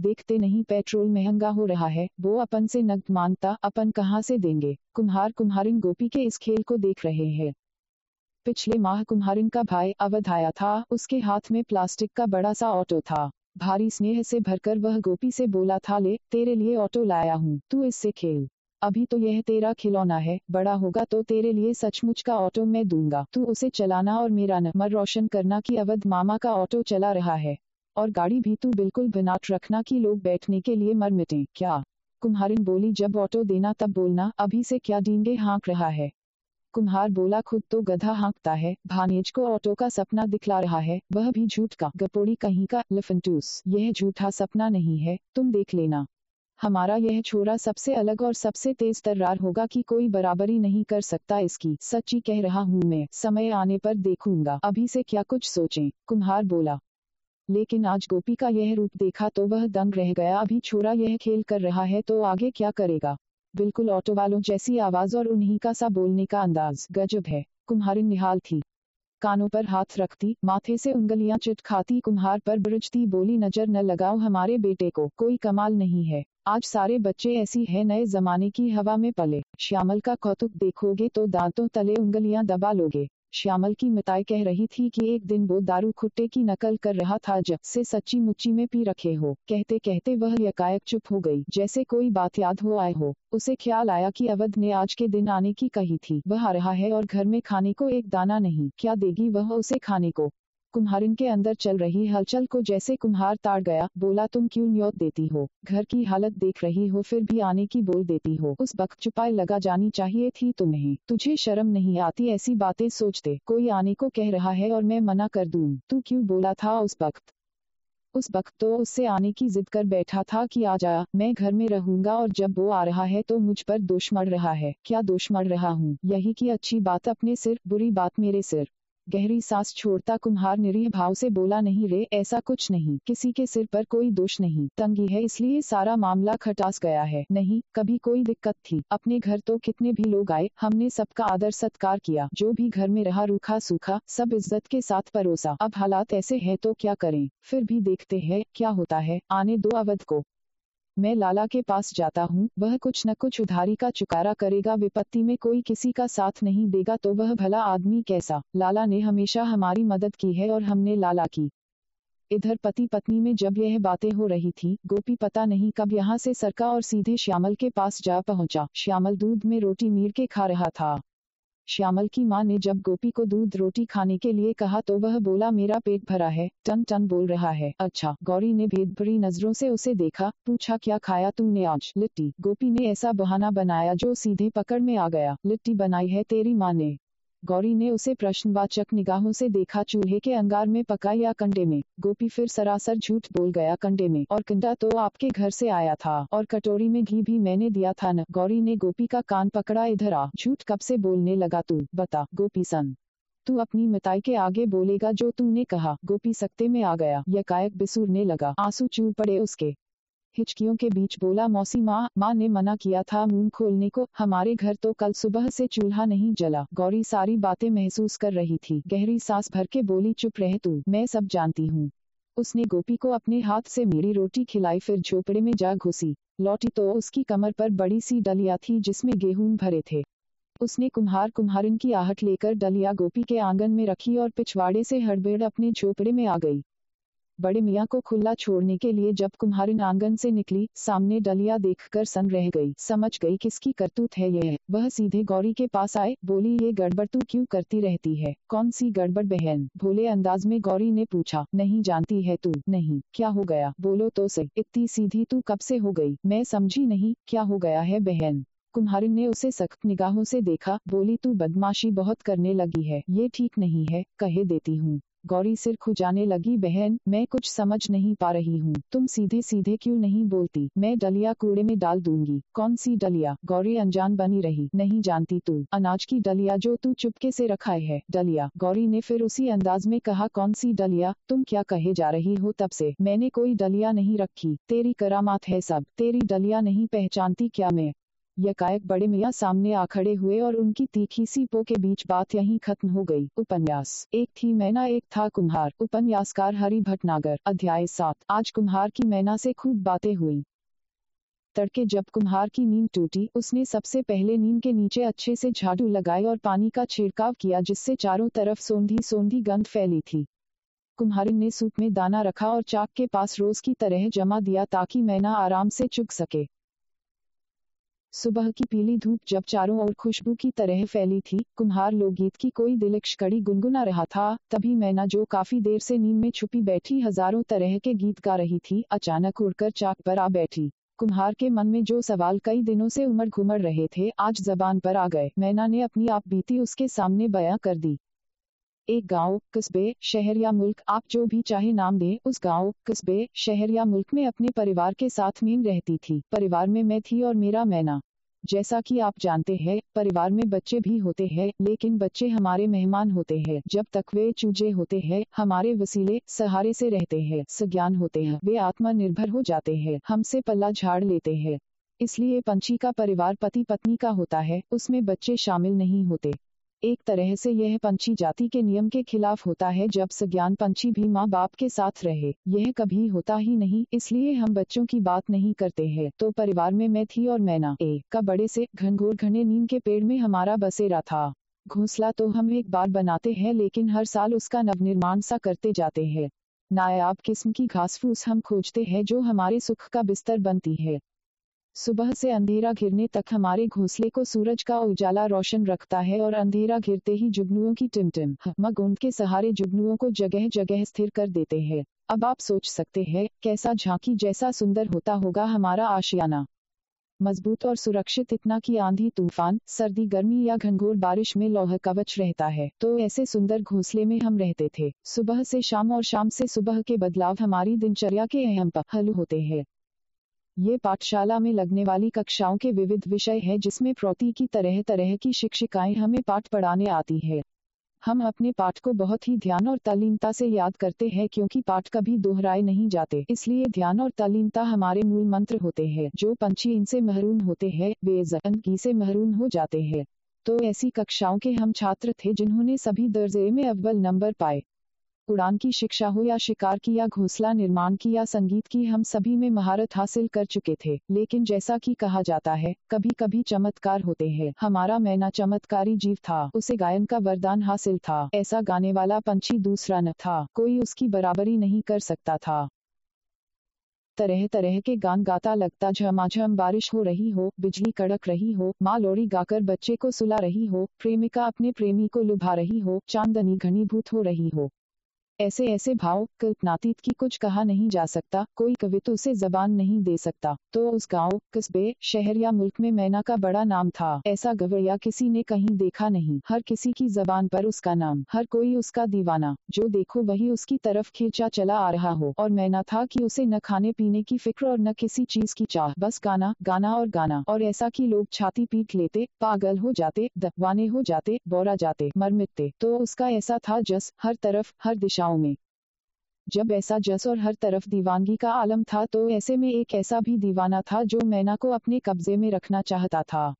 देखते नहीं पेट्रोल महँगा हो रहा है, वो अपन से नकद मानता अपन कहाँ से देंगे, कुम्हार कुम्हारिन गोपी के इस खेल को देख रहे हैं। पिछले माह कुम्हारिन का भाई अवध आया था, उसके हाथ में प्लास्टिक का बड़ा सा ऑटो था। भारी स्नेह से भरकर वह गोपी से बोला, था ले, तेरे लिए ऑटो लाया हूँ, तू इससे खेल। अभी तो यह तेरा खिलौना है, बड़ा होगा तो तेरे लिए सचमुच का ऑटो मैं दूँगा। तू उसे चलाना और मेरा नंबर रोशन करना कि अवध मामा का ऑटो चला रहा है। और गाड़ी भी तू बिल्कुल बनाट रखना कि लोग बैठने के लिए मर मिटे। क्या? कुम्हारिन बोली, जब ऑटो देना तब बोलना, अभी से क्या डींगे हाँक रहा है। कुम्हार बोला, खुद तो गधा हाँकता है, भानेज को ऑटो का सपना दिखला रहा है, वह भी झूठ का, गपोड़ी कहीं का, लिफेंटूस, यह झूठा सपना नहीं है, तुम देख लेना। हमारा यह छोरा सबसे अलग और सबसे तेज तर्रार होगा कि कोई बराबरी नहीं कर सकता इसकी, सच्ची कह रहा हूँ मैं, समय आने पर देखूँगा, अभी से क्या कुछ सोचें, कुम्हार बोला। लेकिन आज गोपी का यह रूप देखा तो वह दंग रह गया, अभी छोरा यह खेल कर रहा है तो आगे क्या करेगा? बिल्कुल ऑटो वालों जैसी आवाज़ और उन्हीं का सा बोलने का अंदाज गजब है। कुम्हारिन निहाल थी। कानों पर हाथ रखती, माथे से उंगलियाँ चिट खाती कुम्हार पर बुरजती बोली, नज़र न लगाओ हमारे बेटे को, कोई कमाल नहीं है। आज सारे बच्चे ऐसी है, नए जमाने की हवा में पले। श्यामल का कौतुक देखोगे तो दांतों तले उंगलियाँ दबा लोगे। श्यामल की मिताई कह रही थी कि एक दिन वो दारू खुट्टे की नकल कर रहा था जब से सच्ची मुच्ची में पी रखे हो। कहते कहते वह यकायक चुप हो गई। जैसे कोई बात याद हो आए हो। उसे ख्याल आया कि अवध ने आज के दिन आने की कही थी। वह आ रहा है और घर में खाने को एक दाना नहीं। क्या देगी वह उसे खाने को? कुम्हारिन के अंदर चल रही हलचल को जैसे कुम्हार ताड़ गया, बोला, तुम क्यों न्योत देती हो? घर की हालत देख रही हो, फिर भी आने की बोल देती हो। उस वक्त चुपाई लगा जानी चाहिए थी तुम्हें। तुझे शर्म नहीं आती ऐसी बातें सोचते। कोई आने को कह रहा है और मैं मना कर दूँ। तू क्यों बोला था उस वक्त उस वक्त तो उससे आने की जिद कर बैठा था कि आ जा, मैं घर में रहूँगा और जब वो आ रहा है तो मुझ पर दोष मर रहा है। क्या दोष मर रहा हूँ? यही की अच्छी बात अपने सिर, बुरी बात मेरे सिर। गहरी सांस छोड़ता कुम्हार निरीह भाव से बोला, नहीं रे, ऐसा कुछ नहीं। किसी के सिर पर कोई दोष नहीं। तंगी है, इसलिए सारा मामला खटास गया है। नहीं, कभी कोई दिक्कत थी। अपने घर तो कितने भी लोग आए, हमने सबका आदर सत्कार किया। जो भी घर में रहा, रूखा, सूखा, सब इज़्ज़त के साथ परोसा। अब हालात ऐसे है तो क्या करें? फिर भी देखते हैं, क्या होता है। आने दो अवध को। मैं लाला के पास जाता हूँ, वह कुछ न कुछ उधारी का चुकारा करेगा, विपत्ति में कोई किसी का साथ नहीं देगा तो वह भला आदमी कैसा? लाला ने हमेशा हमारी मदद की है और हमने लाला की। इधर पति पत्नी में जब यह बातें हो रही थी, गोपी पता नहीं कब यहाँ से सरका और सीधे श्यामल के पास जा पहुँचा। श्यामल दूध में रोटी मीर के खा रहा था। श्यामल की माँ ने जब गोपी को दूध रोटी खाने के लिए कहा तो वह बोला, मेरा पेट भरा है। टन टन बोल रहा है। अच्छा। गौरी ने भेद भरी नज़रों से उसे देखा। पूछा, क्या खाया तूने आज? लिट्टी। गोपी ने ऐसा बहाना बनाया जो सीधे पकड़ में आ गया। लिट्टी बनाई है तेरी माँ ने। गौरी ने उसे प्रश्नवाचक निगाहों से देखा, चूल्हे के अंगार में पका या कंडे में। गोपी फिर सरासर झूठ बोल गया, कंडे में। और कंडा तो आपके घर से आया था, और कटोरी में घी भी मैंने दिया था न। गौरी ने गोपी का कान पकड़ा इधर आ। झूठ कब से बोलने लगा तू? बता। गोपी सन। तू अपनी मिताई के आगे बोलेगा जो तूने कहा। गोपी सकते में आ गया। यकायक बिसूरने लगा। आँसू चू पड़े उसके। हिचकियों के बीच बोला, मौसी माँ माँ ने मना किया था मुँह खोलने को। हमारे घर तो कल सुबह से चूल्हा नहीं जला। गौरी सारी बातें महसूस कर रही थी। गहरी सांस भर के बोली, चुप रह तू, मैं सब जानती हूँ उसने गोपी को अपने हाथ से मेरी रोटी खिलाई, फिर झोपड़े में जा घुसी। लौटी तो उसकी कमर पर बड़ी सी डलिया थी, जिसमें गेहूँ भरे थे। उसने कुम्हार कुम्हारिन की आहट लेकर डलिया गोपी के आँगन में रखी और पिछवाड़े से हड़बेड़ अपने झोपड़े में आ गई। बड़े मियाँ को खुला छोड़ने के लिए जब कुम्हारिन आँगन से निकली, सामने डलिया देखकर सन रह गई। समझ गई किसकी करतूत है यह। वह सीधे गौरी के पास आए, बोली, ये गड़बड़ तू क्यों करती रहती है? कौन सी गड़बड़ बहन? भोले अंदाज में गौरी ने पूछा, नहीं जानती है तू? नहीं, क्या हो गया? बोलो तो सही। इतनी सीधी तू कब से हो गई? मैं समझी नहीं, क्या हो गया है बहन? कुम्हारिन ने उसे सख्त निगाहों से देखा, बोली, तू बदमाशी बहुत करने लगी है। ये ठीक नहीं है, कहे देती हूँ। गौरी सिर खुजाने लगी, बहन, मैं कुछ समझ नहीं पा रही हूँ। तुम सीधे सीधे क्यों नहीं बोलती? मैं डलिया कूड़े में डाल दूँगी। कौन सी डलिया गौरी अनजान बनी रही। नहीं जानती तू। अनाज की डलिया जो तू चुपके से रखाए है। डलिया गौरी ने फिर उसी अंदाज में कहा, कौन सी डलिया? तुम क्या कहे जा रही हो तब से? मैंने कोई डलिया नहीं रखी। तेरी करामात है सब। तेरी डलिया नहीं पहचानती क्या मैं? यकायक बड़े मियाँ सामने आ खड़े हुए और उनकी तीखी सी पो के बीच बात यहीं खत्म हो गई। उपन्यास। एक थी मैना, एक था कुम्हार। उपन्यासकार हरि भटनागर। अध्याय सात। आज कुम्हार की मैना से खूब बातें हुई। तड़के जब कुम्हार की नींद टूटी, उसने सबसे पहले नींद के नीचे अच्छे से झाड़ू लगाई और पानी का छिड़काव किया, जिससे चारों तरफ़ सोंधी सोंधी गंध फैली थी। कुम्हारिन ने सूप में दाना रखा और चाक के पास रोज की तरह जमा दिया ताकि मैना आराम से चुग सके। सुबह की पीली धूप जब चारों ओर खुशबू की तरह फैली थी, कुम्हार लोकगीत की कोई दिलक्ष कड़ी गुनगुना रहा था, तभी मैना जो काफ़ी देर से नींद में छुपी बैठी हज़ारों तरह के गीत गा रही थी, अचानक उड़कर चाक पर आ बैठी। कुम्हार के मन में जो सवाल कई दिनों से उमड़ घुमड़ रहे थे, आज जबान पर आ गए। मैना ने अपनी आप बीती उसके सामने बयां कर दी। एक गाँव, कस्बे, शहर या मुल्क, आप जो भी चाहे नाम दें, उस गाँव, कस्बे, शहर या मुल्क में अपने परिवार के साथ मीन रहती थी। परिवार में मैं थी और मेरा मैना। जैसा कि आप जानते हैं, परिवार में बच्चे भी होते हैं, लेकिन बच्चे हमारे मेहमान होते हैं। जब तक वे चूजे होते हैं, हमारे वसीले सहारे से रहते हैं, सज्ञान होते हैं, वे आत्मनिर्भर हो जाते हैं, हमसे पल्ला झाड़ लेते हैं। इसलिए पंछी का परिवार पति पत्नी का होता है, उसमें बच्चे शामिल नहीं होते। एक तरह से यह पंछी जाति के नियम के खिलाफ होता है जब सज्ञान पंछी भी माँ बाप के साथ रहे। यह कभी होता ही नहीं, इसलिए हम बच्चों की बात नहीं करते हैं। तो परिवार में मैं थी और मैना ए, का बड़े से घनघोर घने नीम के पेड़ में हमारा बसेरा था। घोंसला तो हम एक बार बनाते हैं लेकिन हर साल उसका नवनिर्माण सा करते जाते हैं। नायाब किस्म की घास फूस हम खोजते हैं जो हमारे सुख का बिस्तर बनती है। सुबह से अंधेरा घिरने तक हमारे घोंसले को सूरज का उजाला रोशन रखता है और अंधेरा घिरते ही जुगनुओं की टिमटिम मगोंद के सहारे जुगनुओं को जगह जगह स्थिर कर देते हैं। अब आप सोच सकते हैं, कैसा झांकी जैसा सुंदर होता होगा हमारा आशियाना। मज़बूत और सुरक्षित इतना कि आंधी, तूफ़ान, सर्दी, गर्मी या घनघोर बारिश में लौह कवच रहता है। तो ऐसे सुंदर घोंसले में हम रहते थे। सुबह से शाम और शाम से सुबह के बदलाव हमारी दिनचर्या के अहम पहलू होते हैं। ये पाठशाला में लगने वाली कक्षाओं के विविध विषय है जिसमें प्रौति की तरह तरह की शिक्षिकाएँ हमें पाठ पढ़ाने आती है। हम अपने पाठ को बहुत ही ध्यान और तलीनता से याद करते हैं क्योंकि पाठ कभी दोहराए नहीं जाते। इसलिए ध्यान और तलीनता हमारे मूल मंत्र होते हैं, जो पंछी इनसे महरूम होते हैं, वे जंगी से महरूम हो जाते हैं। तो ऐसी कक्षाओं के हम छात्र थे जिन्होंने सभी दर्जे में अव्वल नंबर पाए। उड़ान की शिक्षा हो या शिकार की या घोसला निर्माण की या संगीत की, हम सभी में महारत हासिल कर चुके थे। लेकिन जैसा कि कहा जाता है कभी कभी चमत्कार होते हैं। हमारा मैना चमत्कारी जीव था। उसे गायन का वरदान हासिल था। ऐसा गाने वाला पंछी दूसरा न था। कोई उसकी बराबरी नहीं कर सकता था। तरह तरह के गान गाता लगता झमाझम बारिश हो रही हो, बिजली कड़क रही हो, माँ लोड़ी गाकर बच्चे को सुला रही हो, प्रेमिका अपने प्रेमी को लुभा रही हो, चांदनी घनीभूत हो रही हो। ऐसे ऐसे भाव, कल्पनातीत की कुछ कहा नहीं जा सकता, कोई कवि तो उसे जबान नहीं दे सकता। तो उस गाँव, कस्बे, शहर या मुल्क में मैना का बड़ा नाम था। ऐसा गवैया किसी ने कहीं देखा नहीं। हर किसी की जबान पर उसका नाम, हर कोई उसका दीवाना। जो देखो वही उसकी तरफ़ खींचा चला आ रहा हो। और मैना था कि उसे न खाने पीने की फ़िक्र और न किसी चीज़ की चाह, बस गाना गाना और गाना। और ऐसा कि लोग छाती पीट लेते, पागल हो जाते दवाने हो जाते, बोरा जाते, मर मिटते। तो उसका ऐसा था जस, हर तरफ़, हर दिशा दिशाओं में। जब ऐसा जस और हर तरफ़ दीवानगी का आलम था तो ऐसे में एक ऐसा भी दीवाना था, जो मैना को अपने कब्जे में रखना चाहता था।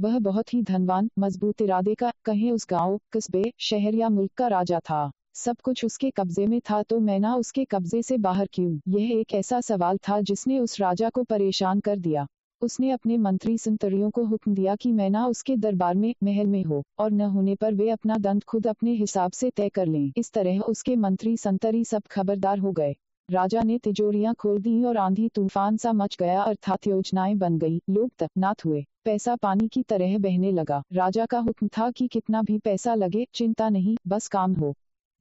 वह बहुत ही धनवान, मज़बूत इरादे का, कहे उस गाँव, कस्बे, शहर या मुल्क का राजा था। सब कुछ उसके कब्जे में था तो मैना उसके कब्जे से बाहर क्यों? यह एक ऐसा सवाल था, जिसने उस राजा को परेशान कर दिया। उसने अपने मंत्री संतरियों को हुक्म दिया कि मैना उसके दरबार में, महल में हो, और न होने पर वे अपना दंड खुद अपने हिसाब से तय कर लें। इस तरह उसके मंत्री संतरी सब खबरदार हो गए। राजा ने तिजोरियाँ खोल दी और आंधी तूफ़ान सा मच गया, अर्थात योजनाएँ बन गई। लोग तकनात हुए। पैसा पानी की तरह बहने लगा। राजा का हुक्म था कि कितना भी पैसा लगे, चिंता नहीं, बस काम हो।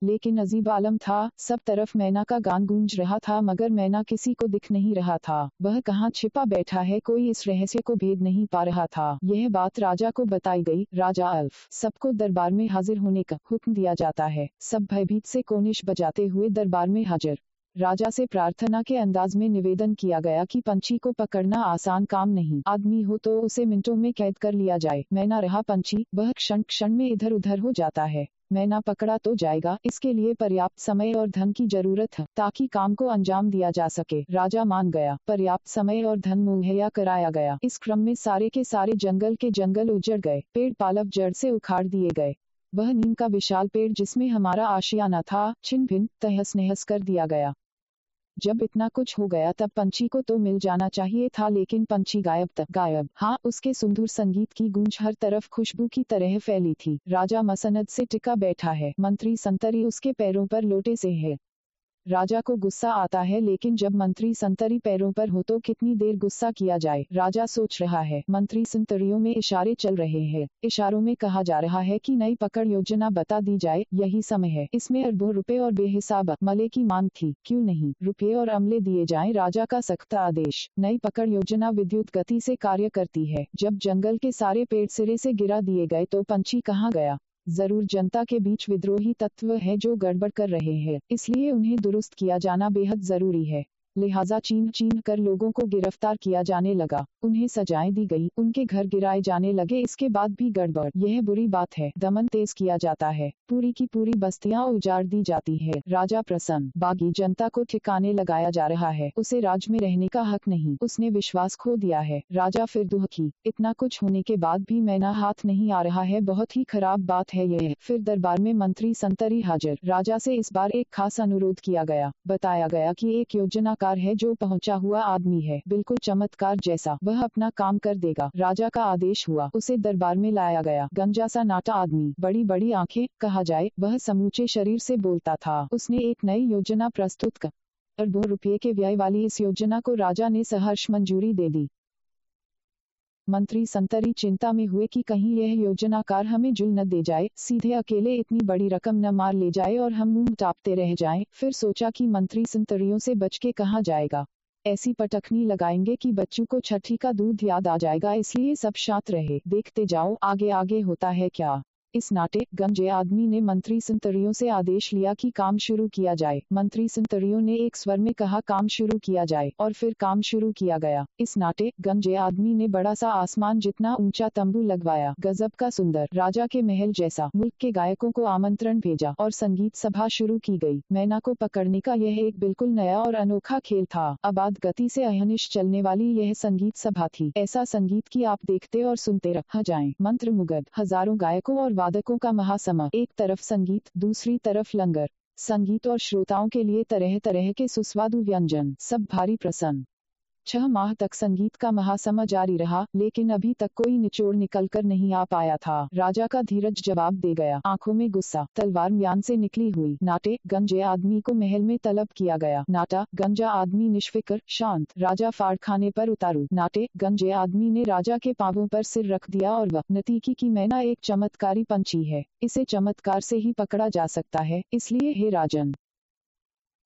लेकिन अजीब आलम था, सब तरफ़ मैना का गान गूंज रहा था, मगर मैना किसी को दिख नहीं रहा था। वह कहाँ छिपा बैठा है, कोई इस रहस्य को भेद नहीं पा रहा था। यह बात राजा को बताई गई, राजा अल्फ। सबको दरबार में हाजिर होने का हुक्म दिया जाता है। सब भयभीत से कोनिश बजाते हुए दरबार में हाजिर। राजा से प्रार्थना के अंदाज में निवेदन किया गया कि पंछी को पकड़ना आसान काम नहीं। आदमी हो तो उसे मिनटों में कैद कर लिया जाए। मैं ना रहा, पंछी, वह क्षण क्षण में इधर उधर हो जाता है। मैना पकड़ा तो जाएगा। इसके लिए पर्याप्त समय और धन की ज़रूरत है, ताकि काम को अंजाम दिया जा सके। राजा मान गया। पर्याप्त समय और धन मुहैया कराया गया। इस क्रम में सारे के सारे जंगल के जंगल उजड़ गए। पेड़ पालक जड़ से उखाड़ दिए गए। वह नीम का विशाल पेड़ जिसमें हमारा आशियाना था छिन भिन तहस नहस कर दिया गया। जब इतना कुछ हो गया तब पंछी को तो मिल जाना चाहिए था लेकिन पंछी गायब तक गायब। हाँ उसके सुंदर संगीत की गूंज हर तरफ़ खुशबू की तरह फैली थी। राजा मसनद से टिका बैठा है। मंत्री संतरी उसके पैरों पर लोटे से है। राजा को गुस्सा आता है, लेकिन जब मंत्री संतरी पैरों पर हो तो कितनी देर गुस्सा किया जाए? राजा सोच रहा है। मंत्री संतरियों में इशारे चल रहे हैं। इशारों में कहा जा रहा है कि नई पकड़ योजना बता दी जाए, यही समय है। इसमें अरबों रुपए और बेहिसाब मले की मांग थी। क्यों नहीं? रुपये और अमले दिए जाए, राजा का सख्त आदेश। नई पकड़ योजना विद्युत गति से कार्य करती है। जब जंगल के सारे पेड़ सिरे से गिरा दिए गए तो पंछी कहाँ गया? ज़रूर जनता के बीच विद्रोही तत्व है जो गड़बड़ कर रहे हैं, इसलिए उन्हें दुरुस्त किया जाना बेहद ज़रूरी है। लिहाजा चीन चीन कर लोगों को गिरफ़्तार किया जाने लगा। उन्हें सजाएँ दी गई। उनके घर गिराए जाने लगे। इसके बाद भी गड़बड़। यह बुरी बात है। दमन तेज किया जाता है। पूरी की पूरी बस्तियाँ उजाड़ दी जाती है। राजा प्रसन्न। बागी जनता को ठिकाने लगाया जा रहा है। उसे राज में रहने का हक नहीं। उसने विश्वास खो दिया है। राजा फिर दुखी इतना कुछ होने के बाद भी मैना हाथ नहीं आ रहा है। बहुत ही खराब बात है यह। फिर दरबार में मंत्री संतरी हाजिर। राजा से इस बार एक खास अनुरोध किया गया। बताया गया कि एक योजनाकार है जो पहुँचा हुआ आदमी है, बिल्कुल चमत्कार जैसा। वह अपना काम कर देगा। राजा का आदेश हुआ। उसे दरबार में लाया गया। गंजा सा नाटा आदमी। बड़ी बड़ी आँखें, कहा जाए, वह समूचे शरीर से बोलता था। उसने एक नई योजना प्रस्तुत कर अरबों रुपये के व्यय वाली इस योजना को राजा ने सहर्ष मंजूरी दे दी। मंत्री संतरी चिंता में हुए कि कहीं यह योजनाकार हमें जुल न दे जाए, सीधे अकेले इतनी बड़ी रकम न मार ले जाए और हम मुँह टापते रह जाएँ। फिर सोचा कि मंत्री संतरियों से बच के कहाँ जाएगा ऐसी पटखनी लगाएँगे कि बच्चों को छठी का दूध याद आ जाएगा, इसलिए सब शांत रहे, देखते जाओ आगे आगे होता है क्या इस नाटे गंजे आदमी ने मंत्री संतरियों से आदेश लिया कि काम शुरू किया जाए। मंत्री संतरियों ने एक स्वर में कहा, काम शुरू किया जाए और फिर काम शुरू किया गया। इस नाटे गंजे आदमी ने बड़ा सा आसमान जितना ऊँचा तंबू लगवाया। गजब का सुंदर, राजा के महल जैसा, मुल्क के गायकों को आमंत्रण भेजा और संगीत सभा शुरू की गई। मैना को पकड़ने का यह एक बिल्कुल नया और अनोखा खेल था। आबाद गति से अहनिश चलने वाली यह संगीत सभा थी। ऐसा संगीत की आप देखते और सुनते रह जाए। मंत्र मुगद हज़ारों गायकों और वादकों का महासमा। एक तरफ़ संगीत, दूसरी तरफ़ लंगर। संगीत और श्रोताओं के लिए तरह तरह के सुस्वादु व्यंजन। सब भारी प्रसन्न। छह माह तक संगीत का महासमा जारी रहा, लेकिन अभी तक कोई निचोड़ निकल कर नहीं आ पाया था। राजा का धीरज जवाब दे गया। आँखों में गुस्सा, तलवार म्यान से निकली हुई। नाटे, गंजे आदमी को महल में तलब किया गया। नाटा, गंजा आदमी निष्फिक्र, शांत। राजा फाड़ खाने पर उतारू। नाटे, गंजे आदमी ने राजा के पावों पर सिर रख दिया और वह नतीकी की मैना एक चमत्कारी पंछी है। इसे चमत्कार से ही पकड़ा जा सकता है, इसलिए हे राजन।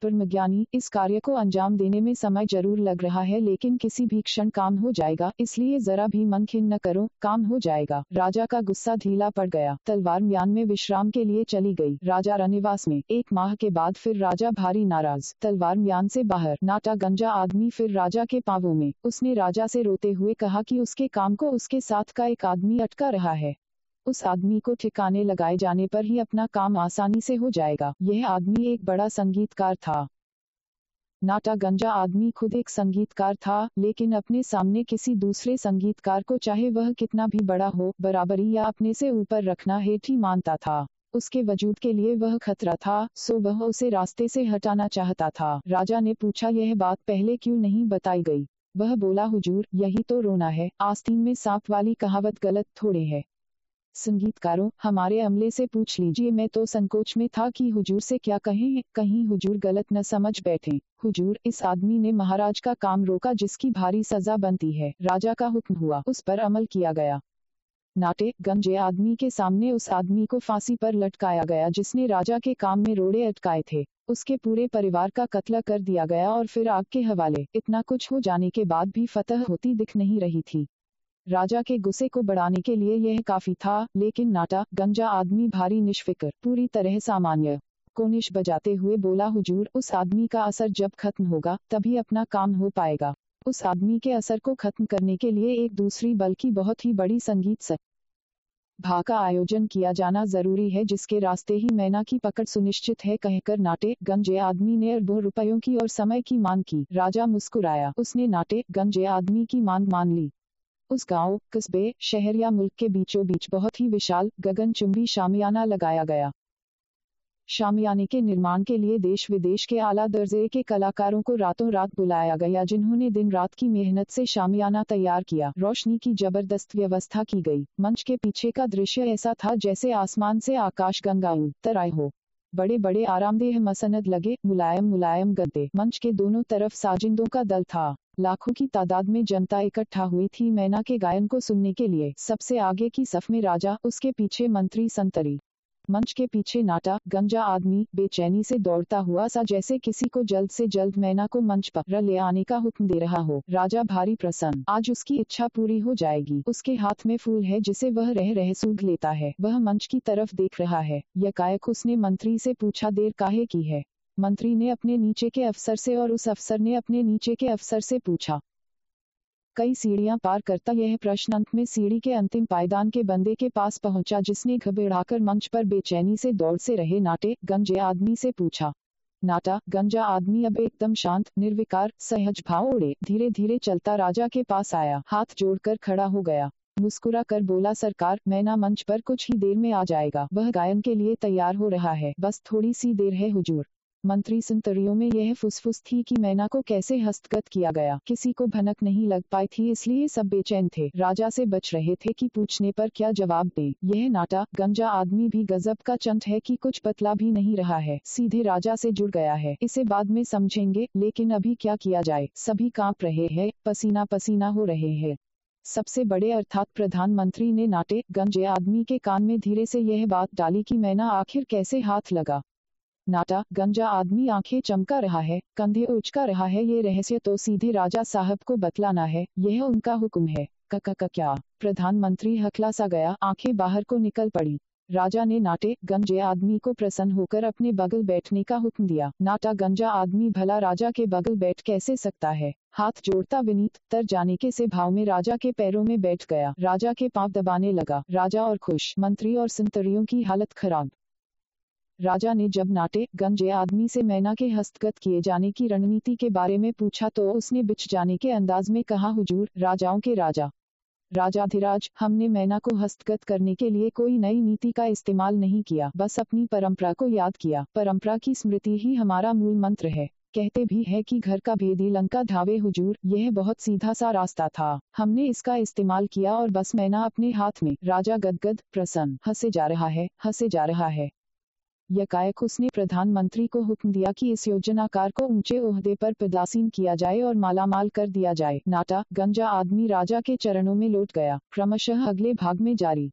ब्रह्मज्ञानी इस कार्य को अंजाम देने में समय ज़रूर लग रहा है, लेकिन किसी भी क्षण काम हो जाएगा, इसलिए जरा भी मन खिन न करो, काम हो जाएगा। राजा का गुस्सा ढीला पड़ गया। तलवार म्यान में विश्राम के लिए चली गई। राजा रनिवास में, एक माह के बाद फिर राजा भारी नाराज़। तलवार म्यान से बाहर, नाटा गंजा आदमी फिर राजा के पावों में। उसने राजा से रोते हुए कहा कि उसके काम को उसके साथ का एक आदमी अटका रहा है। उस आदमी को ठिकाने लगाए जाने पर ही अपना काम आसानी से हो जाएगा। यह आदमी एक बड़ा संगीतकार था। नाटा गंजा आदमी खुद एक संगीतकार था, लेकिन अपने सामने किसी दूसरे संगीतकार को चाहे वह कितना भी बड़ा हो, बराबरी या अपने से ऊपर रखना हेठ ही मानता था। उसके वजूद के लिए वह खतरा था, सो वह उसे रास्ते से हटाना चाहता था। राजा ने पूछा, यह बात पहले क्यों नहीं बताई गई? वह बोला, हुजूर, यही तो रोना है। आस्तीन में सांप वाली कहावत गलत थोड़े है। संगीतकारों, हमारे अमले से पूछ लीजिए, मैं तो संकोच में था कि हुजूर से क्या कहें, कहीं हुजूर गलत न समझ बैठे। हुजूर, इस आदमी ने महाराज का काम रोका जिसकी भारी सजा बनती है। राजा का हुक्म हुआ, उस पर अमल किया गया। नाटे, गंजे आदमी के सामने उस आदमी को फांसी पर लटकाया गया जिसने राजा के काम में रोड़े अटकाए थे। उसके पूरे परिवार का कत्ल कर दिया गया और फिर आग के हवाले, इतना कुछ हो जाने के बाद भी फतह होती दिख नहीं रही थी। राजा के गुस्से को बढ़ाने के लिए यह काफ़ी था, लेकिन नाटा, गंजा आदमी, भारी निष्फिक्र, पूरी तरह सामान्य। कोनिश बजाते हुए बोला, हुजूर, उस आदमी का असर जब खत्म होगा, तभी अपना काम हो पाएगा। उस आदमी के असर को खत्म करने के लिए एक दूसरी, बल्कि बहुत ही बड़ी संगीत सभा भा का आयोजन किया जाना ज़रूरी है, जिसके रास्ते ही मैना की पकड़ सुनिश्चित है, कहकर नाटे, गंजे आदमी ने अरबों रुपयों की और समय की मांग की। राजा मुस्कुराया। उसने नाटे, गंजे आदमी की मांग मान ली। उस गाँव, कस्बे, शहर या मुल्क के बीचों बीच बहुत ही विशाल, गगनचुंबी शामियाना लगाया गया। शामियाने के निर्माण के लिए देश विदेश के आला दर्जे के कलाकारों को रातों रात बुलाया गया, जिन्होंने दिन रात की मेहनत से शामियाना तैयार किया। रोशनी की ज़बरदस्त व्यवस्था की गई। मंच के पीछे का दृश्य ऐसा था जैसे आसमान से आकाश गंगा तराए हो। बड़े बड़े आरामदेह मसनद लगे, मुलायम मुलायम गद्दे। मंच के दोनों तरफ़ साजिंदों का दल था। लाखों की तादाद में जनता इकट्ठा हुई थी मैना के गायन को सुनने के लिए। सबसे आगे की सफ में राजा, उसके पीछे मंत्री संतरी। मंच के पीछे नाटा, गंजा आदमी, बेचैनी से दौड़ता हुआ सा जैसे किसी को जल्द से जल्द मैना को मंच पर ले आने का हुक्म दे रहा हो। राजा भारी प्रसन्न। आज उसकी इच्छा पूरी हो जाएगी। उसके हाथ में फूल है जिसे वह रह रह सूख लेता है। वह मंच की तरफ़ देख रहा है। यकायक उसने मंत्री से पूछा, देर काहे की है? मंत्री ने अपने नीचे के अफसर से और उस अफसर ने अपने नीचे के अफसर से पूछा कई सीढ़ियाँ पार करता यह प्रश्न अंक में सीढ़ी के अंतिम पायदान के बंदे के पास पहुँचा, जिसने घबराकर मंच पर बेचैनी से दौड़ से रहे। नाटे, गंजे आदमी से पूछा। नाटा, गंजा आदमी अब एकदम शांत, निर्विकार, सहज भाव उड़े धीरे धीरे चलता राजा के पास आया। हाथ जोड़कर खड़ा हो गया। मुस्कुरा कर बोला, सरकार मैना मंच पर कुछ ही देर में आ जाएगा। वह गायन के लिए तैयार हो रहा है। बस थोड़ी सी देर है, हुजूर। मंत्री सुनतरियों में यह फुसफुस थी कि मैना को कैसे हस्तगत किया गया। किसी को भनक नहीं लग पाई थी, इसलिए सब बेचैन थे। राजा से बच रहे थे कि पूछने पर क्या जवाब दे। यह नाटा, गंजा आदमी भी गजब का चंट है कि कुछ पतला भी नहीं रहा है। सीधे राजा से जुड़ गया है। इसे बाद में समझेंगे, लेकिन अभी क्या किया जाए? सभी काँप रहे हैं, पसीना पसीना हो रहे हैं। सबसे बड़े अर्थात प्रधानमंत्री ने नाटे, गंजे आदमी के कान में धीरे से यह बात डाली कि मैना आखिर कैसे हाथ लगा। नाटा, गंजा आदमी आँखें चमका रहा है, कंधे उचका रहा है, ये रहस्य तो सीधे राजा साहब को बतलाना है, यह उनका हुक्म है। कक क्या? प्रधानमंत्री हकला सा गया, आँखें बाहर को निकल पड़ी। राजा ने नाटे, गंजे आदमी को प्रसन्न होकर अपने बगल बैठने का हुक्म दिया। नाटा, गंजा आदमी भला राजा के बगल बैठ कैसे सकता है? हाथ जोड़ता विनीत, तर जाने के से भाव में राजा के पैरों में बैठ गया। राजा के पाँव दबाने लगा। राजा और खुश, मंत्री और संतरियों की हालत खराब। राजा ने जब नाटे, गंजे आदमी से मैना के हस्तगत किए जाने की रणनीति के बारे में पूछा तो उसने बिछ जाने के अंदाज में कहा, हुजूर, राजाओं के राजा। राजाधिराज, हमने मैना को हस्तगत करने के लिए कोई नई नीति का इस्तेमाल नहीं किया, बस अपनी परंपरा को याद किया। परंपरा की स्मृति ही हमारा मूल मंत्र है। कहते भी है कि घर का भेदी लंका धावे, हुजूर, यह बहुत सीधा सा रास्ता था। हमने इसका इस्तेमाल किया और बस मैना अपने हाथ में, राजा गदगद प्रसन्न, हंसे जा रहा है, हंसे जा रहा है। यकायक उसने प्रधानमंत्री को हुक्म दिया कि इस योजनाकार को ऊँचे ओहदे पर पदासीन किया जाए और मालामाल कर दिया जाए। नाटा, गंजा आदमी राजा के चरणों में लौट गया। क्रमशः अगले भाग में जारी।